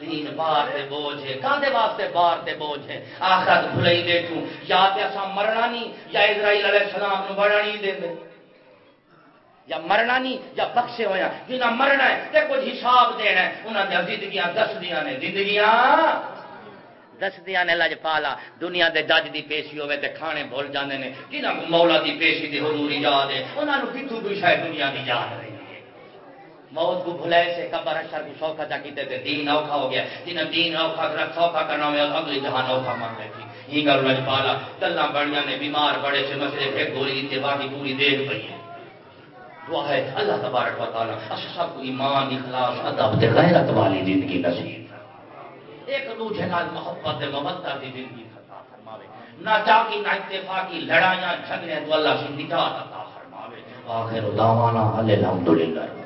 دین بار تے بوجھ ہے۔ کاندے واسطے بار تے بوجھ ہے۔ آخرت بھلئی بیٹھوں۔ یا تے اساں مرنا نہیں، یا اسرائیل علیہ السلام نو بڑا نہیں دے دے یا مرنا نہیں، یا بخشے ہویا ہاں۔ جنہاں مرنا ہے، تے کچھ حساب دینا ہے۔ انہاں دی زندگیاں دس دیاں نے۔ زندگیاں دس دیا نے لج پالا دنیا دے جج دی پیشی ہوے تے کھانے بھول جاندے نے۔ جنہاں کو مولا دی پیشی دی حضور یاد ہے، انہاں نو کتھوں کوئی شاید دنیا دی یاد رہی موت کو بھلائے سے قبر اشر کو سوکھا جا کیتے تھے، دین اوکھا ہو گیا۔ جنہیں دین اوکھا کر سوکھا کرنا ہوا اگلی جہان اوکھا مان بیٹھی ہی گل رج پالا گلا بڑیاں نے بیمار بڑے سے مسئلے پھر گولی دی باقی پوری دیکھ پئی ہے۔ دعا ہے اللہ تبارک و تعالی، اس سب کو ایمان، اخلاص، ادب تے غیرت والی زندگی نصیب ایک دوسرے نال محبت تے مودت دی زندگی عطا فرماوے۔ نہ چاکی نہ اتفاقی، لڑائیاں، جھگڑے تو اللہ سے نجات عطا فرماوے۔ آخر دعوانا، الحمدللہ۔